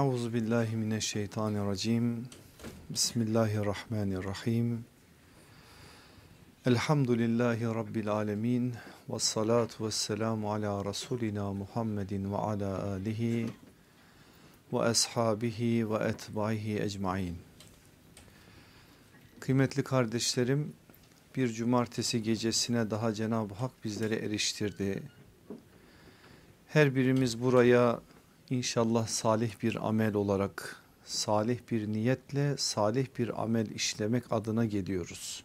Euzu billahi mineşşeytanirracim. Bismillahirrahmanirrahim. Elhamdülillahi rabbil alamin ve salatu vesselamu ala rasulina Muhammedin ve ala alihi ve ashabihi ve etbaihi ecmaîn. Kıymetli kardeşlerim, bir cumartesi gecesine daha Cenab-ı Hak bizlere eriştirdi. Her birimiz buraya İnşallah salih bir amel olarak, salih bir niyetle, salih bir amel işlemek adına geliyoruz.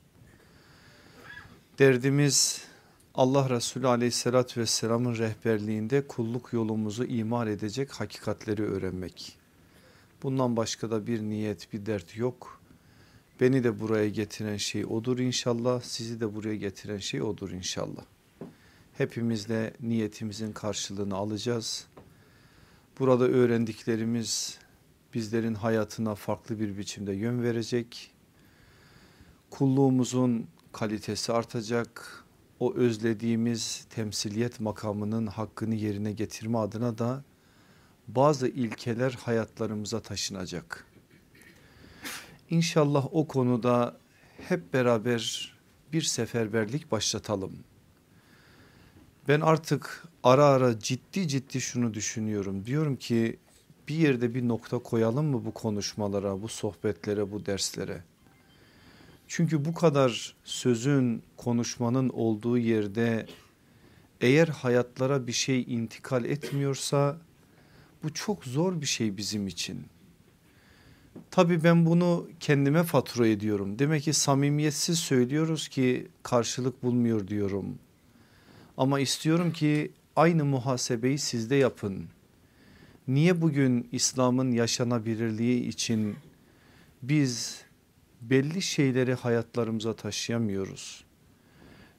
Derdimiz Allah Resulü aleyhissalatü vesselamın rehberliğinde kulluk yolumuzu imar edecek hakikatleri öğrenmek. Bundan başka da bir niyet, bir dert yok. Beni de buraya getiren şey odur inşallah, sizi de buraya getiren şey odur inşallah. Hepimiz de niyetimizin karşılığını alacağız Burada öğrendiklerimiz bizlerin hayatına farklı bir biçimde yön verecek. Kulluğumuzun kalitesi artacak. O özlediğimiz temsiliyet makamının hakkını yerine getirme adına da bazı ilkeler hayatlarımıza taşınacak. İnşallah o konuda hep beraber bir seferberlik başlatalım. Ben artık ara ara ciddi ciddi şunu düşünüyorum. Diyorum ki bir yerde bir nokta koyalım mı bu konuşmalara, bu sohbetlere, bu derslere? Çünkü bu kadar sözün, konuşmanın olduğu yerde eğer hayatlara bir şey intikal etmiyorsa bu çok zor bir şey bizim için. Tabii ben bunu kendime fatura ediyorum. Demek ki samimiyetsiz söylüyoruz ki karşılık bulmuyor diyorum. Ama istiyorum ki aynı muhasebeyi sizde yapın. Niye bugün İslam'ın yaşanabilirliği için biz belli şeyleri hayatlarımıza taşıyamıyoruz?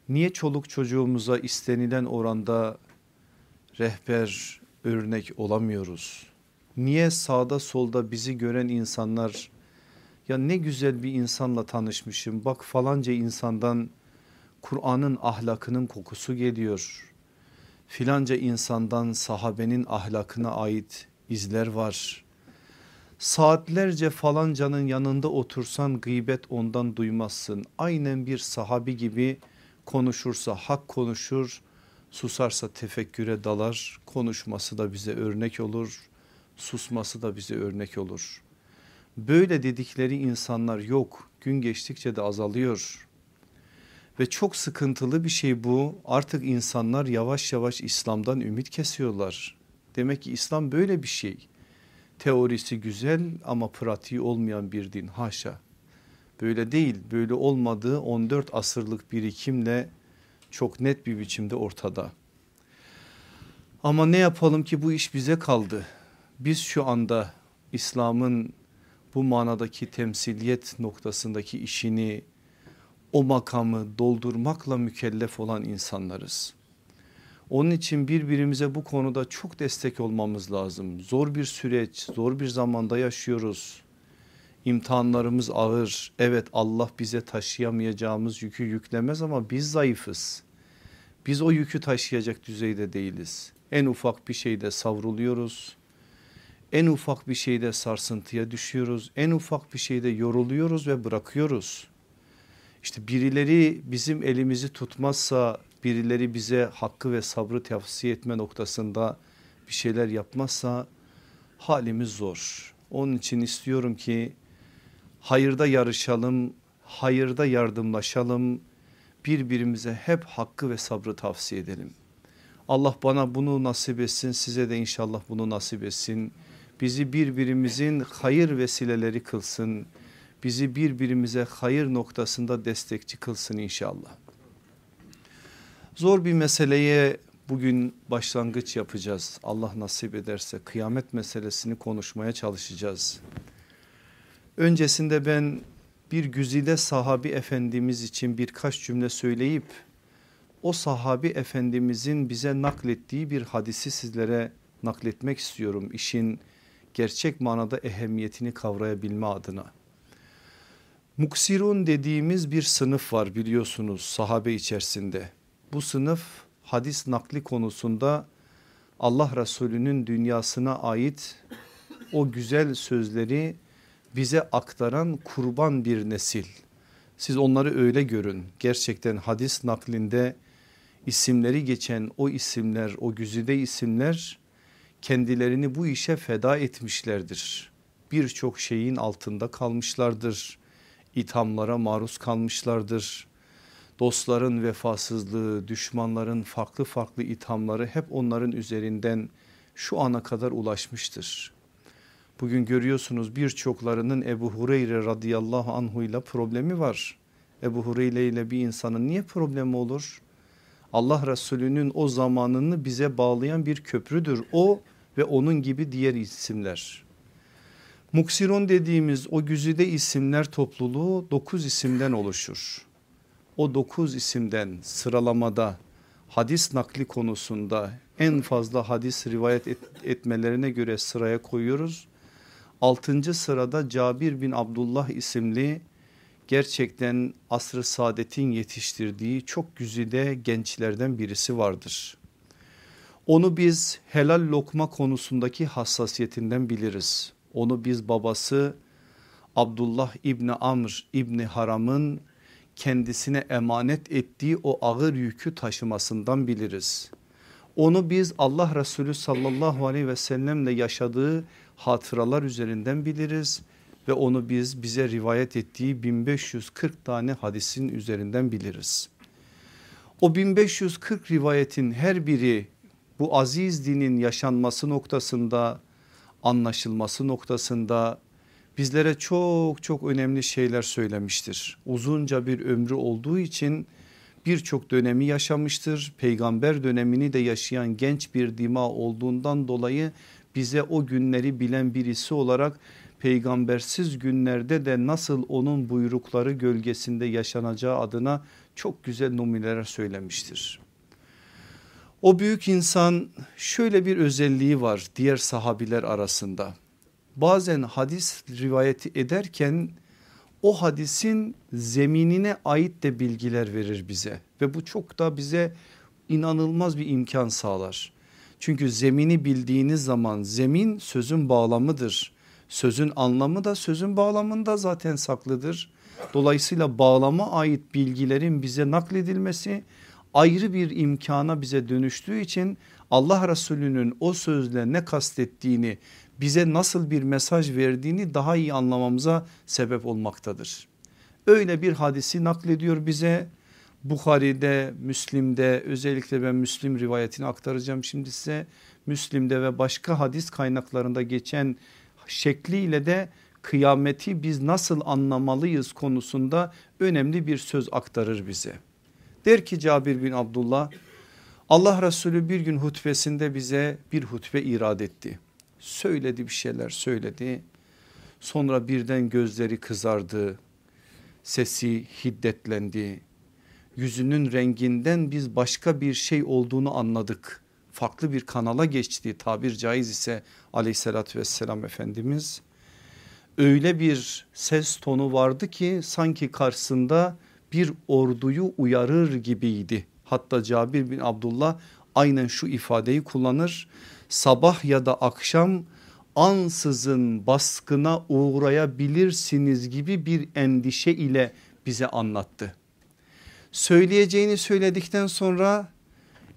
Niye çoluk çocuğumuza istenilen oranda rehber örnek olamıyoruz? Niye sağda solda bizi gören insanlar ya ne güzel bir insanla tanışmışım bak falanca insandan Kur'an'ın ahlakının kokusu geliyor. Filanca insandan sahabenin ahlakına ait izler var. Saatlerce falancanın yanında otursan gıybet ondan duymazsın. Aynen bir sahabi gibi konuşursa hak konuşur, susarsa tefekküre dalar. Konuşması da bize örnek olur, susması da bize örnek olur. Böyle dedikleri insanlar yok gün geçtikçe de azalıyor. Ve çok sıkıntılı bir şey bu. Artık insanlar yavaş yavaş İslam'dan ümit kesiyorlar. Demek ki İslam böyle bir şey. Teorisi güzel ama pratiği olmayan bir din haşa. Böyle değil böyle olmadığı 14 asırlık birikimle çok net bir biçimde ortada. Ama ne yapalım ki bu iş bize kaldı. Biz şu anda İslam'ın bu manadaki temsiliyet noktasındaki işini o makamı doldurmakla mükellef olan insanlarız. Onun için birbirimize bu konuda çok destek olmamız lazım. Zor bir süreç, zor bir zamanda yaşıyoruz. İmtihanlarımız ağır. Evet Allah bize taşıyamayacağımız yükü yüklemez ama biz zayıfız. Biz o yükü taşıyacak düzeyde değiliz. En ufak bir şeyde savruluyoruz. En ufak bir şeyde sarsıntıya düşüyoruz. En ufak bir şeyde yoruluyoruz ve bırakıyoruz. İşte birileri bizim elimizi tutmazsa birileri bize hakkı ve sabrı tavsiye etme noktasında bir şeyler yapmazsa halimiz zor. Onun için istiyorum ki hayırda yarışalım, hayırda yardımlaşalım, birbirimize hep hakkı ve sabrı tavsiye edelim. Allah bana bunu nasip etsin size de inşallah bunu nasip etsin. Bizi birbirimizin hayır vesileleri kılsın bizi birbirimize hayır noktasında destekçi kılsın inşallah. Zor bir meseleye bugün başlangıç yapacağız. Allah nasip ederse kıyamet meselesini konuşmaya çalışacağız. Öncesinde ben bir güzide sahabi efendimiz için birkaç cümle söyleyip o sahabi efendimizin bize naklettiği bir hadisi sizlere nakletmek istiyorum. İşin gerçek manada ehemmiyetini kavrayabilme adına. Muksirun dediğimiz bir sınıf var biliyorsunuz sahabe içerisinde. Bu sınıf hadis nakli konusunda Allah Resulü'nün dünyasına ait o güzel sözleri bize aktaran kurban bir nesil. Siz onları öyle görün. Gerçekten hadis naklinde isimleri geçen o isimler, o güzide isimler kendilerini bu işe feda etmişlerdir. Birçok şeyin altında kalmışlardır. İthamlara maruz kalmışlardır. Dostların vefasızlığı, düşmanların farklı farklı ithamları hep onların üzerinden şu ana kadar ulaşmıştır. Bugün görüyorsunuz birçoklarının Ebu Hureyre radıyallahu anhu ile problemi var. Ebu Hureyre ile bir insanın niye problemi olur? Allah Resulü'nün o zamanını bize bağlayan bir köprüdür. O ve onun gibi diğer isimler. Muksiron dediğimiz o güzide isimler topluluğu dokuz isimden oluşur. O dokuz isimden sıralamada hadis nakli konusunda en fazla hadis rivayet et, etmelerine göre sıraya koyuyoruz. Altıncı sırada Cabir bin Abdullah isimli gerçekten asr-ı saadetin yetiştirdiği çok güzide gençlerden birisi vardır. Onu biz helal lokma konusundaki hassasiyetinden biliriz. Onu biz babası Abdullah İbni Amr İbni Haram'ın kendisine emanet ettiği o ağır yükü taşımasından biliriz. Onu biz Allah Resulü sallallahu aleyhi ve sellemle yaşadığı hatıralar üzerinden biliriz ve onu biz bize rivayet ettiği 1540 tane hadisin üzerinden biliriz. O 1540 rivayetin her biri bu aziz dinin yaşanması noktasında anlaşılması noktasında bizlere çok çok önemli şeyler söylemiştir. Uzunca bir ömrü olduğu için birçok dönemi yaşamıştır. Peygamber dönemini de yaşayan genç bir dima olduğundan dolayı bize o günleri bilen birisi olarak peygambersiz günlerde de nasıl onun buyrukları gölgesinde yaşanacağı adına çok güzel numuneler söylemiştir. O büyük insan şöyle bir özelliği var diğer sahabiler arasında. Bazen hadis rivayeti ederken o hadisin zeminine ait de bilgiler verir bize ve bu çok da bize inanılmaz bir imkan sağlar. Çünkü zemini bildiğiniz zaman zemin sözün bağlamıdır. Sözün anlamı da sözün bağlamında zaten saklıdır. Dolayısıyla bağlama ait bilgilerin bize nakledilmesi ayrı bir imkana bize dönüştüğü için Allah Resulü'nün o sözle ne kastettiğini bize nasıl bir mesaj verdiğini daha iyi anlamamıza sebep olmaktadır. Öyle bir hadisi naklediyor bize Bukhari'de, Müslim'de özellikle ben Müslim rivayetini aktaracağım şimdi size. Müslim'de ve başka hadis kaynaklarında geçen şekliyle de kıyameti biz nasıl anlamalıyız konusunda önemli bir söz aktarır bize. Der ki Cabir bin Abdullah Allah Resulü bir gün hutbesinde bize bir hutbe irad etti. Söyledi bir şeyler söyledi. Sonra birden gözleri kızardı. Sesi hiddetlendi. Yüzünün renginden biz başka bir şey olduğunu anladık. Farklı bir kanala geçti tabir caiz ise aleyhissalatü vesselam Efendimiz. Öyle bir ses tonu vardı ki sanki karşısında bir orduyu uyarır gibiydi. Hatta Cabir bin Abdullah aynen şu ifadeyi kullanır. Sabah ya da akşam ansızın baskına uğrayabilirsiniz gibi bir endişe ile bize anlattı. Söyleyeceğini söyledikten sonra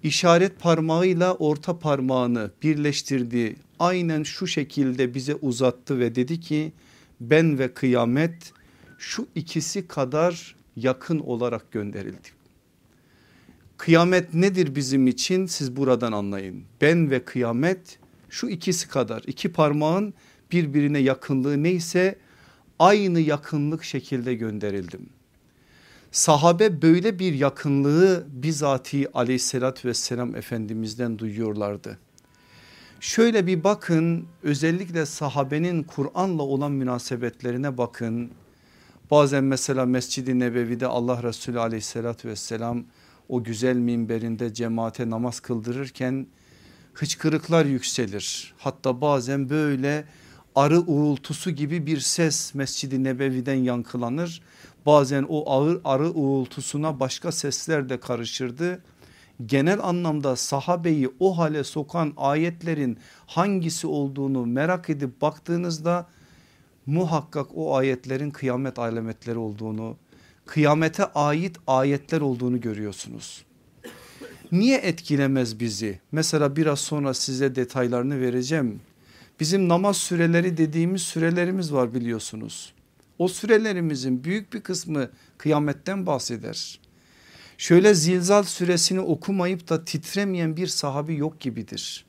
işaret parmağıyla orta parmağını birleştirdi. Aynen şu şekilde bize uzattı ve dedi ki ben ve kıyamet şu ikisi kadar yakın olarak gönderildi. Kıyamet nedir bizim için siz buradan anlayın. Ben ve kıyamet şu ikisi kadar iki parmağın birbirine yakınlığı neyse aynı yakınlık şekilde gönderildim. Sahabe böyle bir yakınlığı bizatihi aleyhissalatü vesselam efendimizden duyuyorlardı. Şöyle bir bakın özellikle sahabenin Kur'an'la olan münasebetlerine bakın. Bazen mesela Mescid-i Nebevi'de Allah Resulü aleyhissalatü vesselam o güzel minberinde cemaate namaz kıldırırken hıçkırıklar yükselir. Hatta bazen böyle arı uğultusu gibi bir ses Mescid-i Nebevi'den yankılanır. Bazen o ağır arı uğultusuna başka sesler de karışırdı. genel anlamda sahabeyi o hale sokan ayetlerin hangisi olduğunu merak edip baktığınızda muhakkak o ayetlerin kıyamet alametleri olduğunu, kıyamete ait ayetler olduğunu görüyorsunuz. Niye etkilemez bizi? Mesela biraz sonra size detaylarını vereceğim. Bizim namaz süreleri dediğimiz sürelerimiz var biliyorsunuz. O sürelerimizin büyük bir kısmı kıyametten bahseder. Şöyle zilzal süresini okumayıp da titremeyen bir sahabi yok gibidir.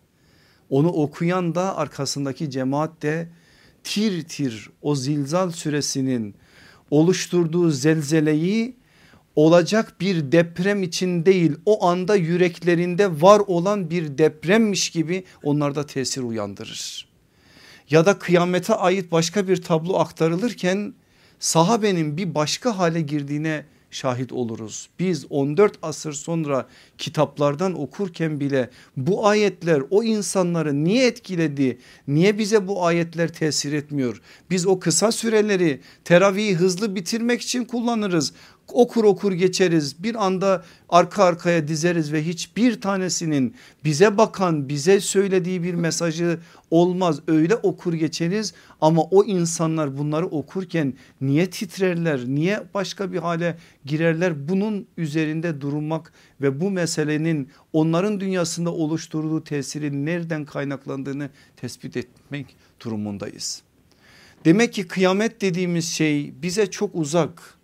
Onu okuyan da arkasındaki cemaat de tir tir o zilzal süresinin oluşturduğu zelzeleyi olacak bir deprem için değil o anda yüreklerinde var olan bir depremmiş gibi onlarda tesir uyandırır. Ya da kıyamete ait başka bir tablo aktarılırken sahabenin bir başka hale girdiğine şahit oluruz. Biz 14 asır sonra kitaplardan okurken bile bu ayetler o insanları niye etkiledi? Niye bize bu ayetler tesir etmiyor? Biz o kısa süreleri teravihi hızlı bitirmek için kullanırız okur okur geçeriz. Bir anda arka arkaya dizeriz ve hiçbir tanesinin bize bakan bize söylediği bir mesajı olmaz. Öyle okur geçeriz. Ama o insanlar bunları okurken niye titrerler niye başka bir hale girerler? Bunun üzerinde durmak ve bu meselenin onların dünyasında oluşturduğu tesirin nereden kaynaklandığını tespit etmek durumundayız. Demek ki kıyamet dediğimiz şey bize çok uzak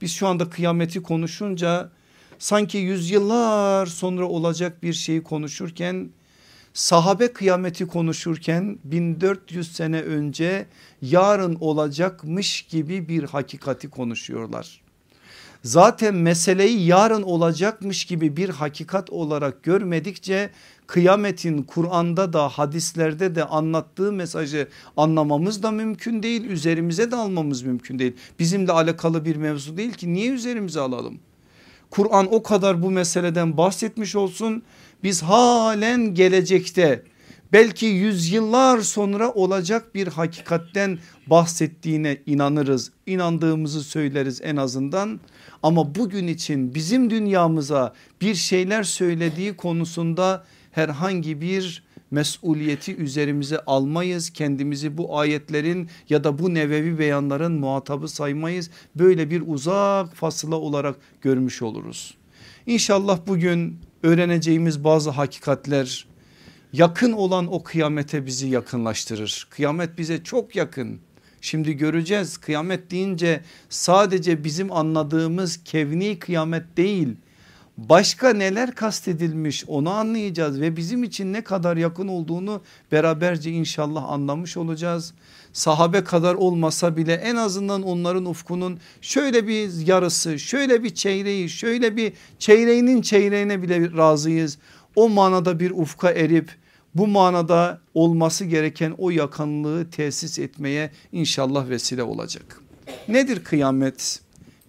biz şu anda kıyameti konuşunca sanki yüzyıllar sonra olacak bir şeyi konuşurken sahabe kıyameti konuşurken 1400 sene önce yarın olacakmış gibi bir hakikati konuşuyorlar. Zaten meseleyi yarın olacakmış gibi bir hakikat olarak görmedikçe kıyametin Kur'an'da da hadislerde de anlattığı mesajı anlamamız da mümkün değil. Üzerimize de almamız mümkün değil. Bizimle alakalı bir mevzu değil ki niye üzerimize alalım? Kur'an o kadar bu meseleden bahsetmiş olsun. Biz halen gelecekte belki yüzyıllar sonra olacak bir hakikatten bahsettiğine inanırız. İnandığımızı söyleriz en azından. Ama bugün için bizim dünyamıza bir şeyler söylediği konusunda herhangi bir mesuliyeti üzerimize almayız. Kendimizi bu ayetlerin ya da bu nevevi beyanların muhatabı saymayız. Böyle bir uzak fasıla olarak görmüş oluruz. İnşallah bugün öğreneceğimiz bazı hakikatler yakın olan o kıyamete bizi yakınlaştırır. Kıyamet bize çok yakın. Şimdi göreceğiz kıyamet deyince sadece bizim anladığımız kevni kıyamet değil başka neler kastedilmiş onu anlayacağız ve bizim için ne kadar yakın olduğunu beraberce inşallah anlamış olacağız. Sahabe kadar olmasa bile en azından onların ufkunun şöyle bir yarısı şöyle bir çeyreği şöyle bir çeyreğinin çeyreğine bile razıyız. O manada bir ufka erip bu manada olması gereken o yakınlığı tesis etmeye inşallah vesile olacak. Nedir kıyamet?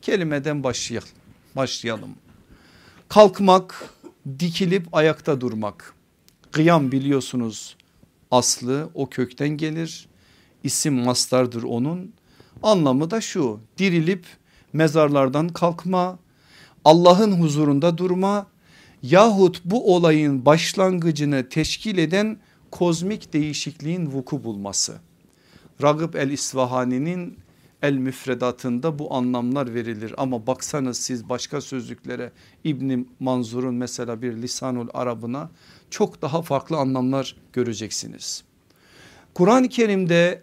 Kelimeden başlayalım. başlayalım. Kalkmak, dikilip ayakta durmak. Kıyam biliyorsunuz aslı o kökten gelir. İsim mastardır onun. Anlamı da şu dirilip mezarlardan kalkma, Allah'ın huzurunda durma yahut bu olayın başlangıcını teşkil eden kozmik değişikliğin vuku bulması. Ragıp el İsvahani'nin el müfredatında bu anlamlar verilir ama baksanız siz başka sözlüklere İbni Manzur'un mesela bir lisanul arabına çok daha farklı anlamlar göreceksiniz. Kur'an-ı Kerim'de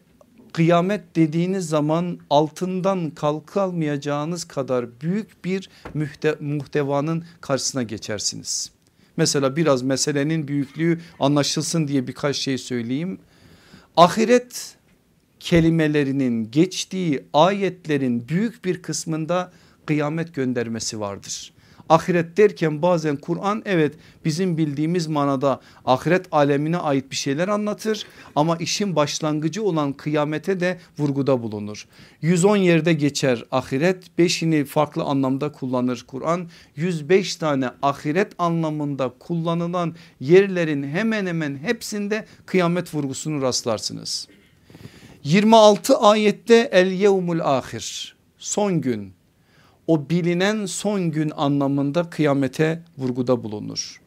kıyamet dediğiniz zaman altından kalkamayacağınız kadar büyük bir mühte, muhtevanın karşısına geçersiniz. Mesela biraz meselenin büyüklüğü anlaşılsın diye birkaç şey söyleyeyim. Ahiret kelimelerinin geçtiği ayetlerin büyük bir kısmında kıyamet göndermesi vardır. Ahiret derken bazen Kur'an evet bizim bildiğimiz manada ahiret alemine ait bir şeyler anlatır ama işin başlangıcı olan kıyamete de vurguda bulunur. 110 yerde geçer ahiret 5'ini farklı anlamda kullanır Kur'an 105 tane ahiret anlamında kullanılan yerlerin hemen hemen hepsinde kıyamet vurgusunu rastlarsınız. 26 ayette el yevmul ahir son gün o bilinen son gün anlamında kıyamete vurguda bulunur.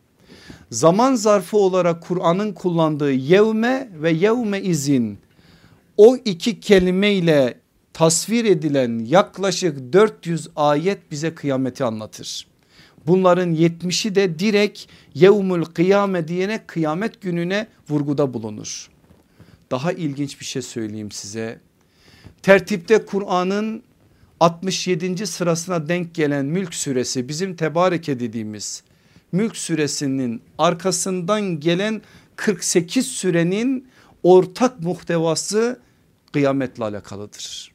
Zaman zarfı olarak Kur'an'ın kullandığı yevme ve yevme izin o iki kelimeyle tasvir edilen yaklaşık 400 ayet bize kıyameti anlatır. Bunların 70'i de direkt yevmül kıyame diyerek kıyamet gününe vurguda bulunur. Daha ilginç bir şey söyleyeyim size. Tertipte Kur'an'ın 67. sırasına denk gelen Mülk suresi bizim tebareke dediğimiz Mülk suresinin arkasından gelen 48 sürenin ortak muhtevası kıyametle alakalıdır.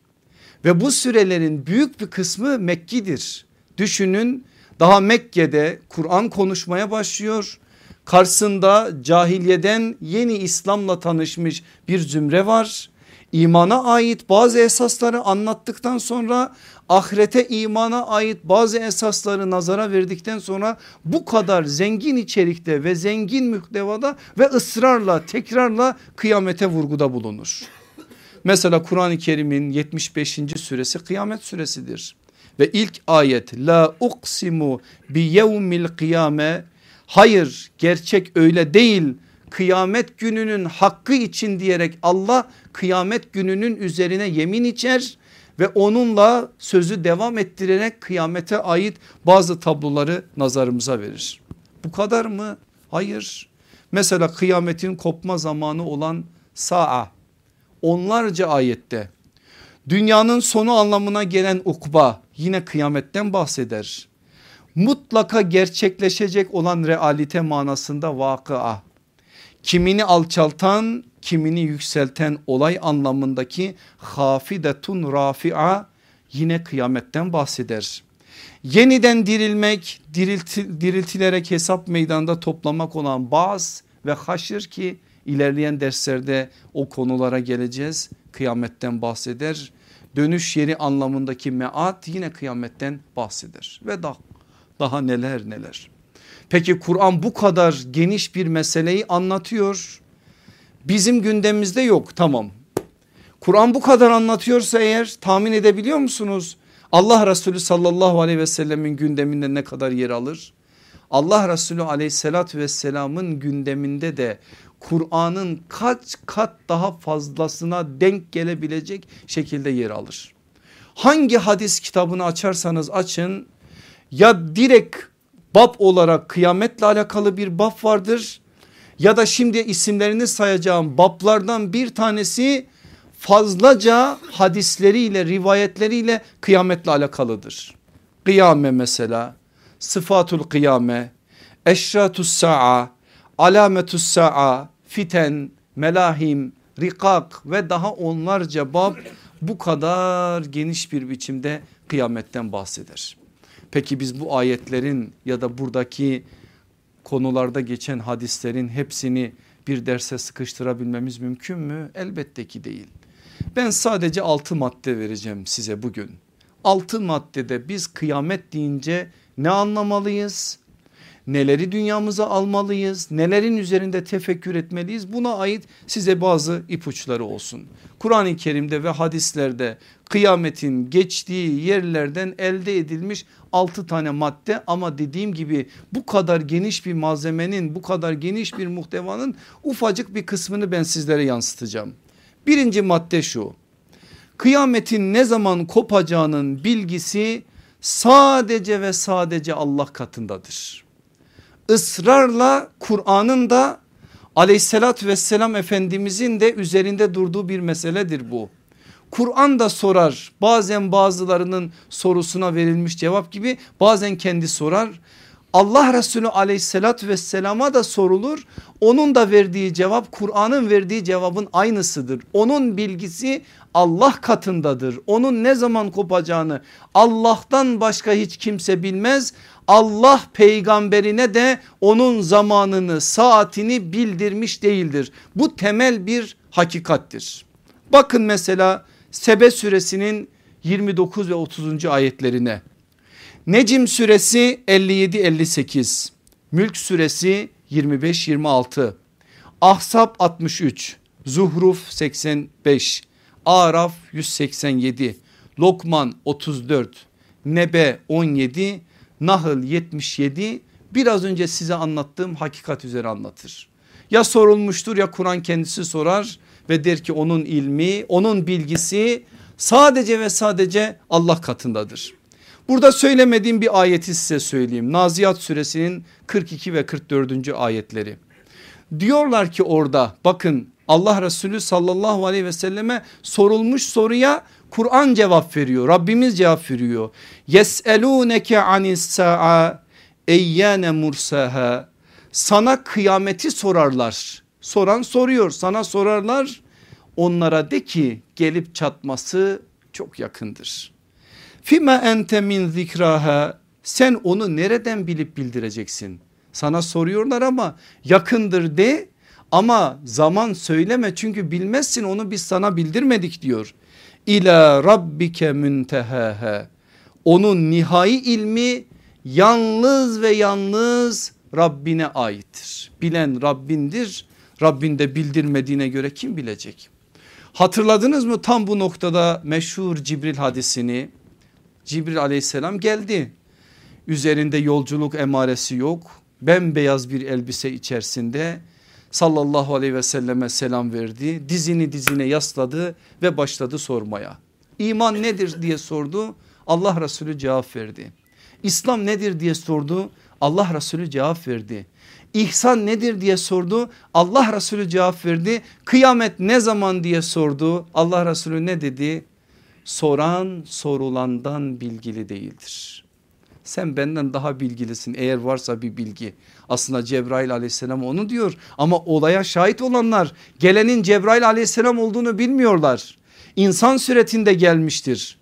Ve bu sürelerin büyük bir kısmı Mekki'dir. Düşünün daha Mekke'de Kur'an konuşmaya başlıyor. Karşısında cahiliyeden yeni İslam'la tanışmış bir zümre var. İmana ait bazı esasları anlattıktan sonra ahirete imana ait bazı esasları nazara verdikten sonra bu kadar zengin içerikte ve zengin muhtevada ve ısrarla tekrarla kıyamete vurguda bulunur. Mesela Kur'an-ı Kerim'in 75. suresi kıyamet suresidir. Ve ilk ayet la uksimu bi yevmil kıyame hayır gerçek öyle değil kıyamet gününün hakkı için diyerek Allah kıyamet gününün üzerine yemin içer ve onunla sözü devam ettirerek kıyamete ait bazı tabloları nazarımıza verir. Bu kadar mı? Hayır. Mesela kıyametin kopma zamanı olan sa'a onlarca ayette dünyanın sonu anlamına gelen ukba yine kıyametten bahseder. Mutlaka gerçekleşecek olan realite manasında vakıa kimini alçaltan kimini yükselten olay anlamındaki hafidetun rafi'a yine kıyametten bahseder. Yeniden dirilmek dirilti, diriltilerek hesap meydanda toplamak olan baz ve haşır ki ilerleyen derslerde o konulara geleceğiz kıyametten bahseder. Dönüş yeri anlamındaki meat yine kıyametten bahseder ve daha, daha neler neler. Peki Kur'an bu kadar geniş bir meseleyi anlatıyor. Bizim gündemimizde yok tamam. Kur'an bu kadar anlatıyorsa eğer tahmin edebiliyor musunuz? Allah Resulü sallallahu aleyhi ve sellemin gündeminde ne kadar yer alır? Allah Resulü aleyhissalatü vesselamın gündeminde de Kur'an'ın kaç kat daha fazlasına denk gelebilecek şekilde yer alır. Hangi hadis kitabını açarsanız açın ya direkt bab olarak kıyametle alakalı bir bab vardır ya da şimdi isimlerini sayacağım bablardan bir tanesi fazlaca hadisleriyle rivayetleriyle kıyametle alakalıdır. Kıyame mesela sıfatul kıyame eşratus sa'a alametus sa'a fiten melahim rikak ve daha onlarca bab bu kadar geniş bir biçimde kıyametten bahseder. Peki biz bu ayetlerin ya da buradaki konularda geçen hadislerin hepsini bir derse sıkıştırabilmemiz mümkün mü? Elbette ki değil. Ben sadece altı madde vereceğim size bugün. Altı maddede biz kıyamet deyince ne anlamalıyız? Neleri dünyamıza almalıyız? Nelerin üzerinde tefekkür etmeliyiz? Buna ait size bazı ipuçları olsun. Kur'an-ı Kerim'de ve hadislerde kıyametin geçtiği yerlerden elde edilmiş 6 tane madde ama dediğim gibi bu kadar geniş bir malzemenin bu kadar geniş bir muhtevanın ufacık bir kısmını ben sizlere yansıtacağım. Birinci madde şu kıyametin ne zaman kopacağının bilgisi sadece ve sadece Allah katındadır. Israrla Kur'an'ın da aleyhissalatü vesselam efendimizin de üzerinde durduğu bir meseledir bu. Kur'an da sorar bazen bazılarının sorusuna verilmiş cevap gibi bazen kendi sorar. Allah Resulü aleyhissalatü vesselama da sorulur. Onun da verdiği cevap Kur'an'ın verdiği cevabın aynısıdır. Onun bilgisi Allah katındadır. Onun ne zaman kopacağını Allah'tan başka hiç kimse bilmez. Allah peygamberine de onun zamanını saatini bildirmiş değildir. Bu temel bir hakikattir. Bakın mesela Sebe suresinin 29 ve 30. ayetlerine. Necim suresi 57-58, Mülk suresi 25-26, Ahzab 63, Zuhruf 85, Araf 187, Lokman 34, Nebe 17, Nahl 77 biraz önce size anlattığım hakikat üzere anlatır. Ya sorulmuştur ya Kur'an kendisi sorar ve der ki onun ilmi onun bilgisi sadece ve sadece Allah katındadır. Burada söylemediğim bir ayeti size söyleyeyim. Naziyat suresinin 42 ve 44. ayetleri. Diyorlar ki orada bakın Allah Resulü sallallahu aleyhi ve selleme sorulmuş soruya Kur'an cevap veriyor. Rabbimiz cevap veriyor. Yeseluneke anis sa'a eyyane mursaha. Sana kıyameti sorarlar. Soran soruyor sana sorarlar. Onlara de ki gelip çatması çok yakındır. Fime ente min zikraha sen onu nereden bilip bildireceksin? Sana soruyorlar ama yakındır de ama zaman söyleme çünkü bilmezsin onu biz sana bildirmedik diyor. İla rabbike müntehaha onun nihai ilmi yalnız ve yalnız Rabbine aittir. Bilen Rabbindir. Rabbin de bildirmediğine göre kim bilecek? Hatırladınız mı tam bu noktada meşhur Cibril hadisini? Cibril aleyhisselam geldi. Üzerinde yolculuk emaresi yok. Bembeyaz bir elbise içerisinde sallallahu aleyhi ve selleme selam verdi. Dizini dizine yasladı ve başladı sormaya. İman nedir diye sordu. Allah Resulü cevap verdi. İslam nedir diye sordu. Allah Resulü cevap verdi. İhsan nedir diye sordu. Allah Resulü cevap verdi. Kıyamet ne zaman diye sordu. Allah Resulü ne dedi? Soran sorulandan bilgili değildir. Sen benden daha bilgilisin eğer varsa bir bilgi. Aslında Cebrail aleyhisselam onu diyor ama olaya şahit olanlar gelenin Cebrail aleyhisselam olduğunu bilmiyorlar. İnsan suretinde gelmiştir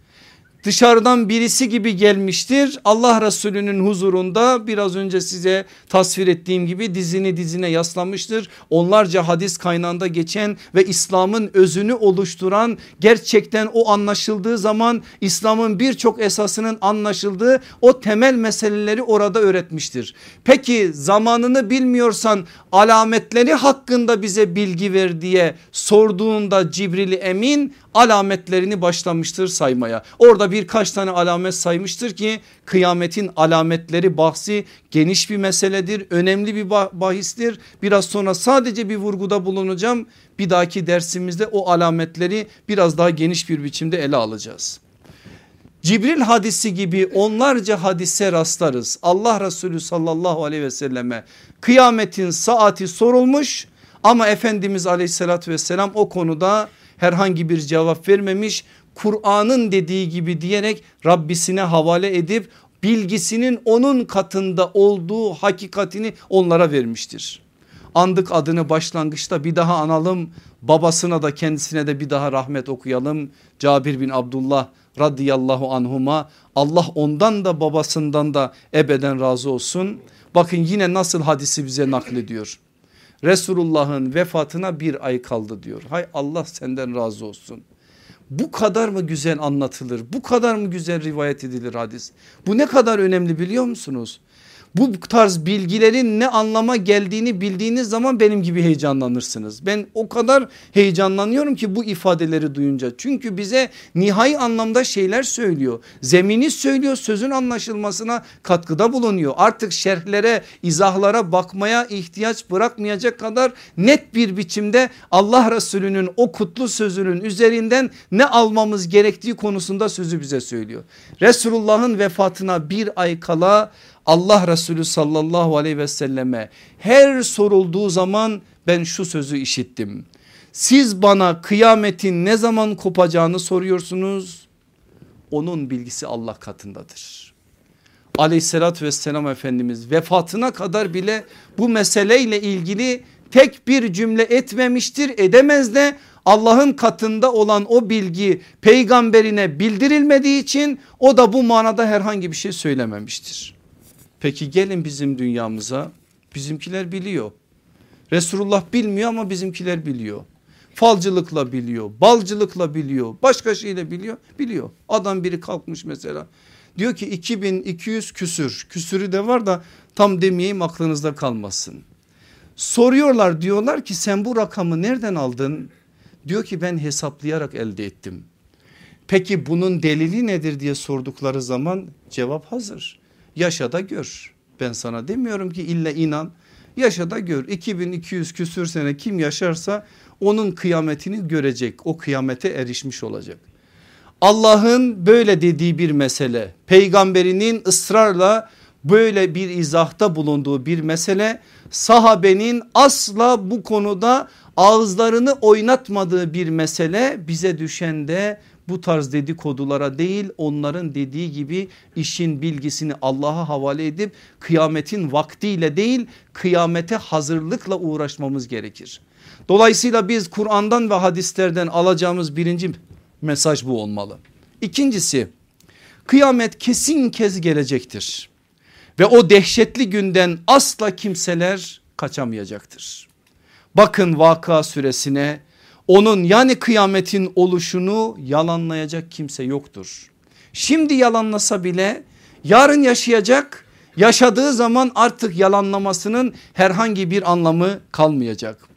dışarıdan birisi gibi gelmiştir. Allah Resulü'nün huzurunda biraz önce size tasvir ettiğim gibi dizini dizine yaslamıştır. Onlarca hadis kaynağında geçen ve İslam'ın özünü oluşturan gerçekten o anlaşıldığı zaman İslam'ın birçok esasının anlaşıldığı o temel meseleleri orada öğretmiştir. Peki zamanını bilmiyorsan alametleri hakkında bize bilgi ver diye sorduğunda Cibril Emin alametlerini başlamıştır saymaya. Orada birkaç tane alamet saymıştır ki kıyametin alametleri bahsi geniş bir meseledir. Önemli bir bahistir. Biraz sonra sadece bir vurguda bulunacağım. Bir dahaki dersimizde o alametleri biraz daha geniş bir biçimde ele alacağız. Cibril hadisi gibi onlarca hadise rastlarız. Allah Resulü sallallahu aleyhi ve selleme kıyametin saati sorulmuş ama Efendimiz aleyhissalatü vesselam o konuda herhangi bir cevap vermemiş. Kur'an'ın dediği gibi diyerek Rabbisine havale edip bilgisinin onun katında olduğu hakikatini onlara vermiştir. Andık adını başlangıçta bir daha analım babasına da kendisine de bir daha rahmet okuyalım. Cabir bin Abdullah radıyallahu anhuma Allah ondan da babasından da ebeden razı olsun. Bakın yine nasıl hadisi bize naklediyor. Resulullah'ın vefatına bir ay kaldı diyor. Hay Allah senden razı olsun. Bu kadar mı güzel anlatılır? Bu kadar mı güzel rivayet edilir hadis? Bu ne kadar önemli biliyor musunuz? Bu tarz bilgilerin ne anlama geldiğini bildiğiniz zaman benim gibi heyecanlanırsınız. Ben o kadar heyecanlanıyorum ki bu ifadeleri duyunca. Çünkü bize nihai anlamda şeyler söylüyor. Zemini söylüyor sözün anlaşılmasına katkıda bulunuyor. Artık şerhlere izahlara bakmaya ihtiyaç bırakmayacak kadar net bir biçimde Allah Resulü'nün o kutlu sözünün üzerinden ne almamız gerektiği konusunda sözü bize söylüyor. Resulullah'ın vefatına bir ay kala Allah Resulü sallallahu aleyhi ve selleme her sorulduğu zaman ben şu sözü işittim. Siz bana kıyametin ne zaman kopacağını soruyorsunuz. Onun bilgisi Allah katındadır. Aleyhissalatü vesselam Efendimiz vefatına kadar bile bu meseleyle ilgili tek bir cümle etmemiştir edemez de Allah'ın katında olan o bilgi peygamberine bildirilmediği için o da bu manada herhangi bir şey söylememiştir. Peki gelin bizim dünyamıza bizimkiler biliyor. Resulullah bilmiyor ama bizimkiler biliyor. Falcılıkla biliyor, balcılıkla biliyor, başka şeyle biliyor, biliyor. Adam biri kalkmış mesela diyor ki 2200 küsür, küsürü de var da tam demeyeyim aklınızda kalmasın. Soruyorlar diyorlar ki sen bu rakamı nereden aldın? Diyor ki ben hesaplayarak elde ettim. Peki bunun delili nedir diye sordukları zaman cevap hazır. Yaşa da gör. Ben sana demiyorum ki illa inan. Yaşa da gör 2200 küsür sene kim yaşarsa onun kıyametini görecek. O kıyamete erişmiş olacak. Allah'ın böyle dediği bir mesele peygamberinin ısrarla böyle bir izahta bulunduğu bir mesele sahabenin asla bu konuda ağızlarını oynatmadığı bir mesele bize düşen de bu tarz dedikodulara değil onların dediği gibi işin bilgisini Allah'a havale edip kıyametin vaktiyle değil kıyamete hazırlıkla uğraşmamız gerekir. Dolayısıyla biz Kur'an'dan ve hadislerden alacağımız birinci mesaj bu olmalı. İkincisi kıyamet kesin kez gelecektir ve o dehşetli günden asla kimseler kaçamayacaktır. Bakın vaka süresine onun yani kıyametin oluşunu yalanlayacak kimse yoktur. Şimdi yalanlasa bile yarın yaşayacak yaşadığı zaman artık yalanlamasının herhangi bir anlamı kalmayacak.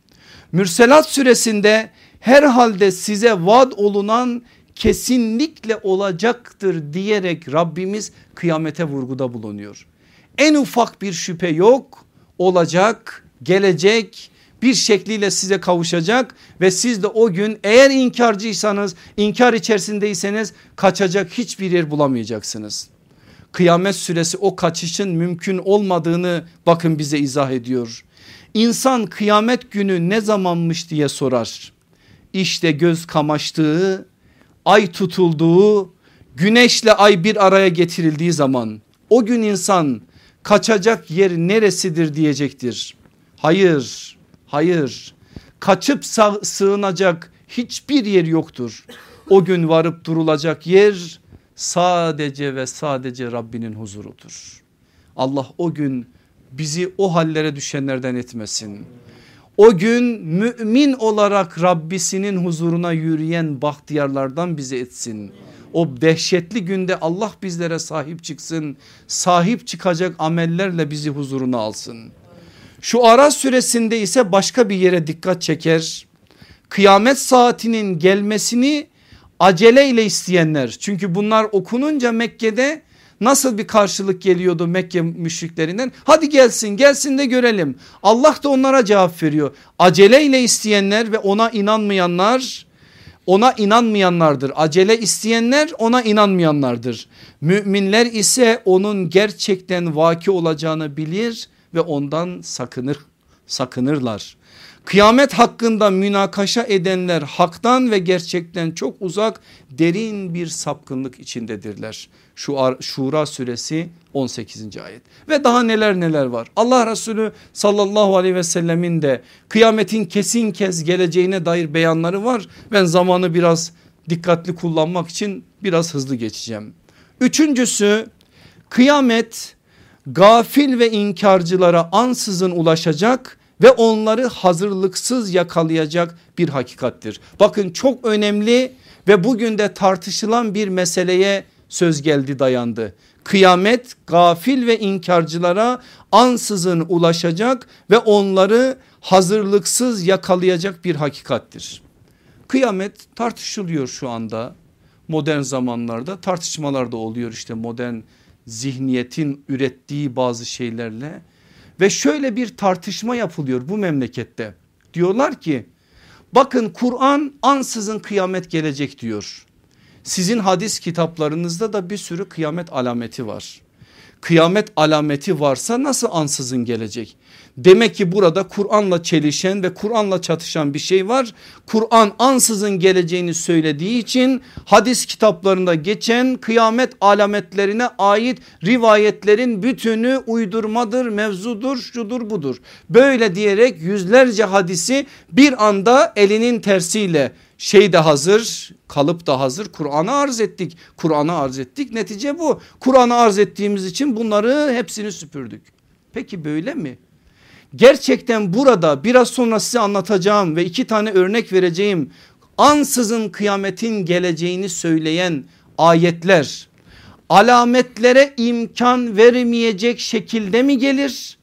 Mürselat süresinde herhalde size vaat olunan kesinlikle olacaktır diyerek Rabbimiz kıyamete vurguda bulunuyor. En ufak bir şüphe yok olacak gelecek bir şekliyle size kavuşacak ve siz de o gün eğer inkarcıysanız inkar içerisindeyseniz kaçacak hiçbir yer bulamayacaksınız. Kıyamet süresi o kaçışın mümkün olmadığını bakın bize izah ediyor. İnsan kıyamet günü ne zamanmış diye sorar. İşte göz kamaştığı, ay tutulduğu, güneşle ay bir araya getirildiği zaman o gün insan kaçacak yer neresidir diyecektir. Hayır Hayır kaçıp sığınacak hiçbir yer yoktur. O gün varıp durulacak yer sadece ve sadece Rabbinin huzurudur. Allah o gün bizi o hallere düşenlerden etmesin. O gün mümin olarak Rabbisinin huzuruna yürüyen bahtiyarlardan bizi etsin. O dehşetli günde Allah bizlere sahip çıksın. Sahip çıkacak amellerle bizi huzuruna alsın. Şu ara süresinde ise başka bir yere dikkat çeker. Kıyamet saatinin gelmesini aceleyle isteyenler. Çünkü bunlar okununca Mekke'de nasıl bir karşılık geliyordu Mekke müşriklerinden? Hadi gelsin gelsin de görelim. Allah da onlara cevap veriyor. Aceleyle isteyenler ve ona inanmayanlar ona inanmayanlardır. Acele isteyenler ona inanmayanlardır. Müminler ise onun gerçekten vaki olacağını bilir ve ondan sakınır sakınırlar. Kıyamet hakkında münakaşa edenler haktan ve gerçekten çok uzak derin bir sapkınlık içindedirler. Şu Şura suresi 18. ayet ve daha neler neler var. Allah Resulü sallallahu aleyhi ve sellemin de kıyametin kesin kez geleceğine dair beyanları var. Ben zamanı biraz dikkatli kullanmak için biraz hızlı geçeceğim. Üçüncüsü kıyamet gafil ve inkarcılara ansızın ulaşacak ve onları hazırlıksız yakalayacak bir hakikattir. Bakın çok önemli ve bugün de tartışılan bir meseleye söz geldi dayandı. Kıyamet gafil ve inkarcılara ansızın ulaşacak ve onları hazırlıksız yakalayacak bir hakikattir. Kıyamet tartışılıyor şu anda modern zamanlarda tartışmalar da oluyor işte modern zihniyetin ürettiği bazı şeylerle ve şöyle bir tartışma yapılıyor bu memlekette. Diyorlar ki bakın Kur'an ansızın kıyamet gelecek diyor. Sizin hadis kitaplarınızda da bir sürü kıyamet alameti var. Kıyamet alameti varsa nasıl ansızın gelecek? Demek ki burada Kur'an'la çelişen ve Kur'an'la çatışan bir şey var. Kur'an ansızın geleceğini söylediği için hadis kitaplarında geçen kıyamet alametlerine ait rivayetlerin bütünü uydurmadır, mevzudur, şudur budur. Böyle diyerek yüzlerce hadisi bir anda elinin tersiyle şey de hazır kalıp da hazır Kur'an'ı arz ettik. Kur'an'ı arz ettik netice bu. Kur'an'ı arz ettiğimiz için bunları hepsini süpürdük. Peki böyle mi? Gerçekten burada biraz sonra size anlatacağım ve iki tane örnek vereceğim ansızın kıyametin geleceğini söyleyen ayetler alametlere imkan vermeyecek şekilde mi gelir?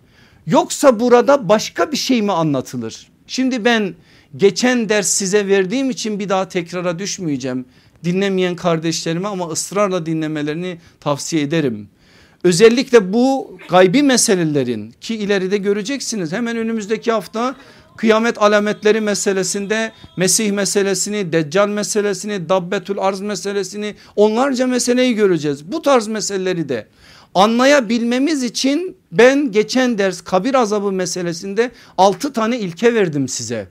Yoksa burada başka bir şey mi anlatılır? Şimdi ben geçen ders size verdiğim için bir daha tekrara düşmeyeceğim. dinlemeyen kardeşlerime ama ısrarla dinlemelerini tavsiye ederim. Özellikle bu gaybi meselelerin ki ileride göreceksiniz hemen önümüzdeki hafta kıyamet alametleri meselesinde Mesih meselesini, Deccal meselesini, Dabbetül Arz meselesini onlarca meseleyi göreceğiz. Bu tarz meseleleri de anlayabilmemiz için ben geçen ders kabir azabı meselesinde 6 tane ilke verdim size.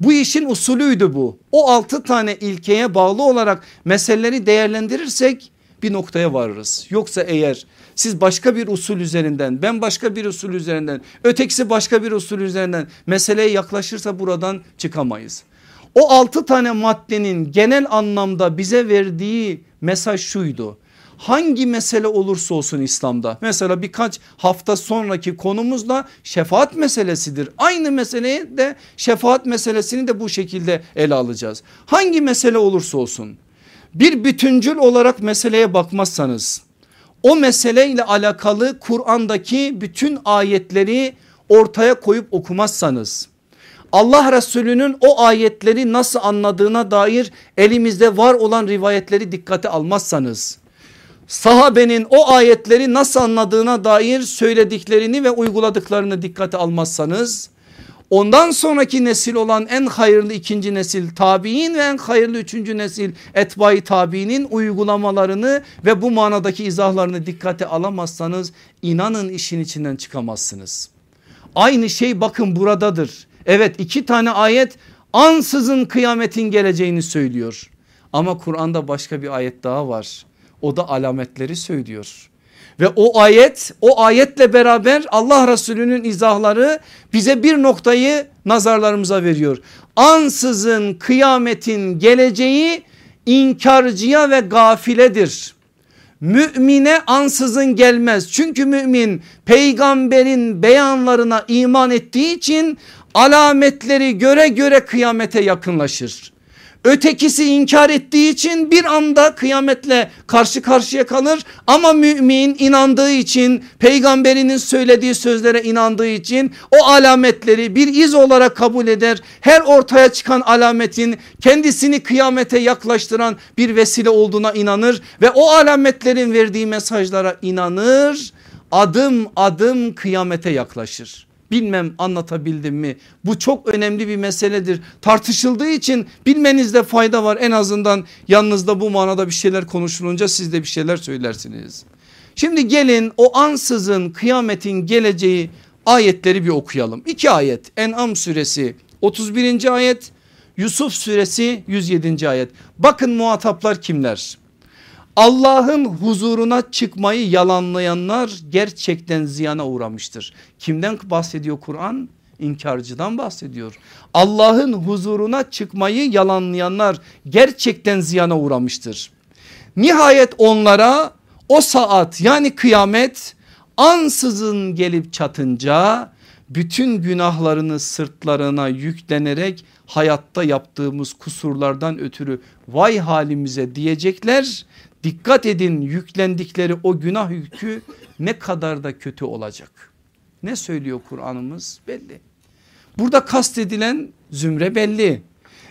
Bu işin usulüydü bu. O 6 tane ilkeye bağlı olarak meseleleri değerlendirirsek bir noktaya varırız. Yoksa eğer siz başka bir usul üzerinden ben başka bir usul üzerinden ötekisi başka bir usul üzerinden meseleye yaklaşırsa buradan çıkamayız. O altı tane maddenin genel anlamda bize verdiği mesaj şuydu. Hangi mesele olursa olsun İslam'da mesela birkaç hafta sonraki konumuzla şefaat meselesidir. Aynı meseleyi de şefaat meselesini de bu şekilde ele alacağız. Hangi mesele olursa olsun bir bütüncül olarak meseleye bakmazsanız o meseleyle alakalı Kur'an'daki bütün ayetleri ortaya koyup okumazsanız Allah Resulü'nün o ayetleri nasıl anladığına dair elimizde var olan rivayetleri dikkate almazsanız sahabenin o ayetleri nasıl anladığına dair söylediklerini ve uyguladıklarını dikkate almazsanız Ondan sonraki nesil olan en hayırlı ikinci nesil tabi'in ve en hayırlı üçüncü nesil etbai tabi'nin uygulamalarını ve bu manadaki izahlarını dikkate alamazsanız inanın işin içinden çıkamazsınız. Aynı şey bakın buradadır. Evet iki tane ayet ansızın kıyametin geleceğini söylüyor. Ama Kur'an'da başka bir ayet daha var. O da alametleri söylüyor. Ve o ayet o ayetle beraber Allah Resulü'nün izahları bize bir noktayı nazarlarımıza veriyor. Ansızın kıyametin geleceği inkarcıya ve gafiledir. Mümine ansızın gelmez. Çünkü mümin peygamberin beyanlarına iman ettiği için alametleri göre göre kıyamete yakınlaşır. Ötekisi inkar ettiği için bir anda kıyametle karşı karşıya kalır ama mümin inandığı için peygamberinin söylediği sözlere inandığı için o alametleri bir iz olarak kabul eder. Her ortaya çıkan alametin kendisini kıyamete yaklaştıran bir vesile olduğuna inanır ve o alametlerin verdiği mesajlara inanır. Adım adım kıyamete yaklaşır. Bilmem anlatabildim mi? Bu çok önemli bir meseledir. Tartışıldığı için bilmenizde fayda var. En azından yanınızda bu manada bir şeyler konuşulunca siz de bir şeyler söylersiniz. Şimdi gelin o ansızın kıyametin geleceği ayetleri bir okuyalım. İki ayet En'am suresi 31. ayet Yusuf suresi 107. ayet. Bakın muhataplar kimler? Allah'ın huzuruna çıkmayı yalanlayanlar gerçekten ziyana uğramıştır. Kimden bahsediyor Kur'an? İnkarcıdan bahsediyor. Allah'ın huzuruna çıkmayı yalanlayanlar gerçekten ziyana uğramıştır. Nihayet onlara o saat yani kıyamet ansızın gelip çatınca bütün günahlarını sırtlarına yüklenerek hayatta yaptığımız kusurlardan ötürü vay halimize diyecekler Dikkat edin yüklendikleri o günah yükü ne kadar da kötü olacak. Ne söylüyor Kur'an'ımız belli. Burada kastedilen zümre belli.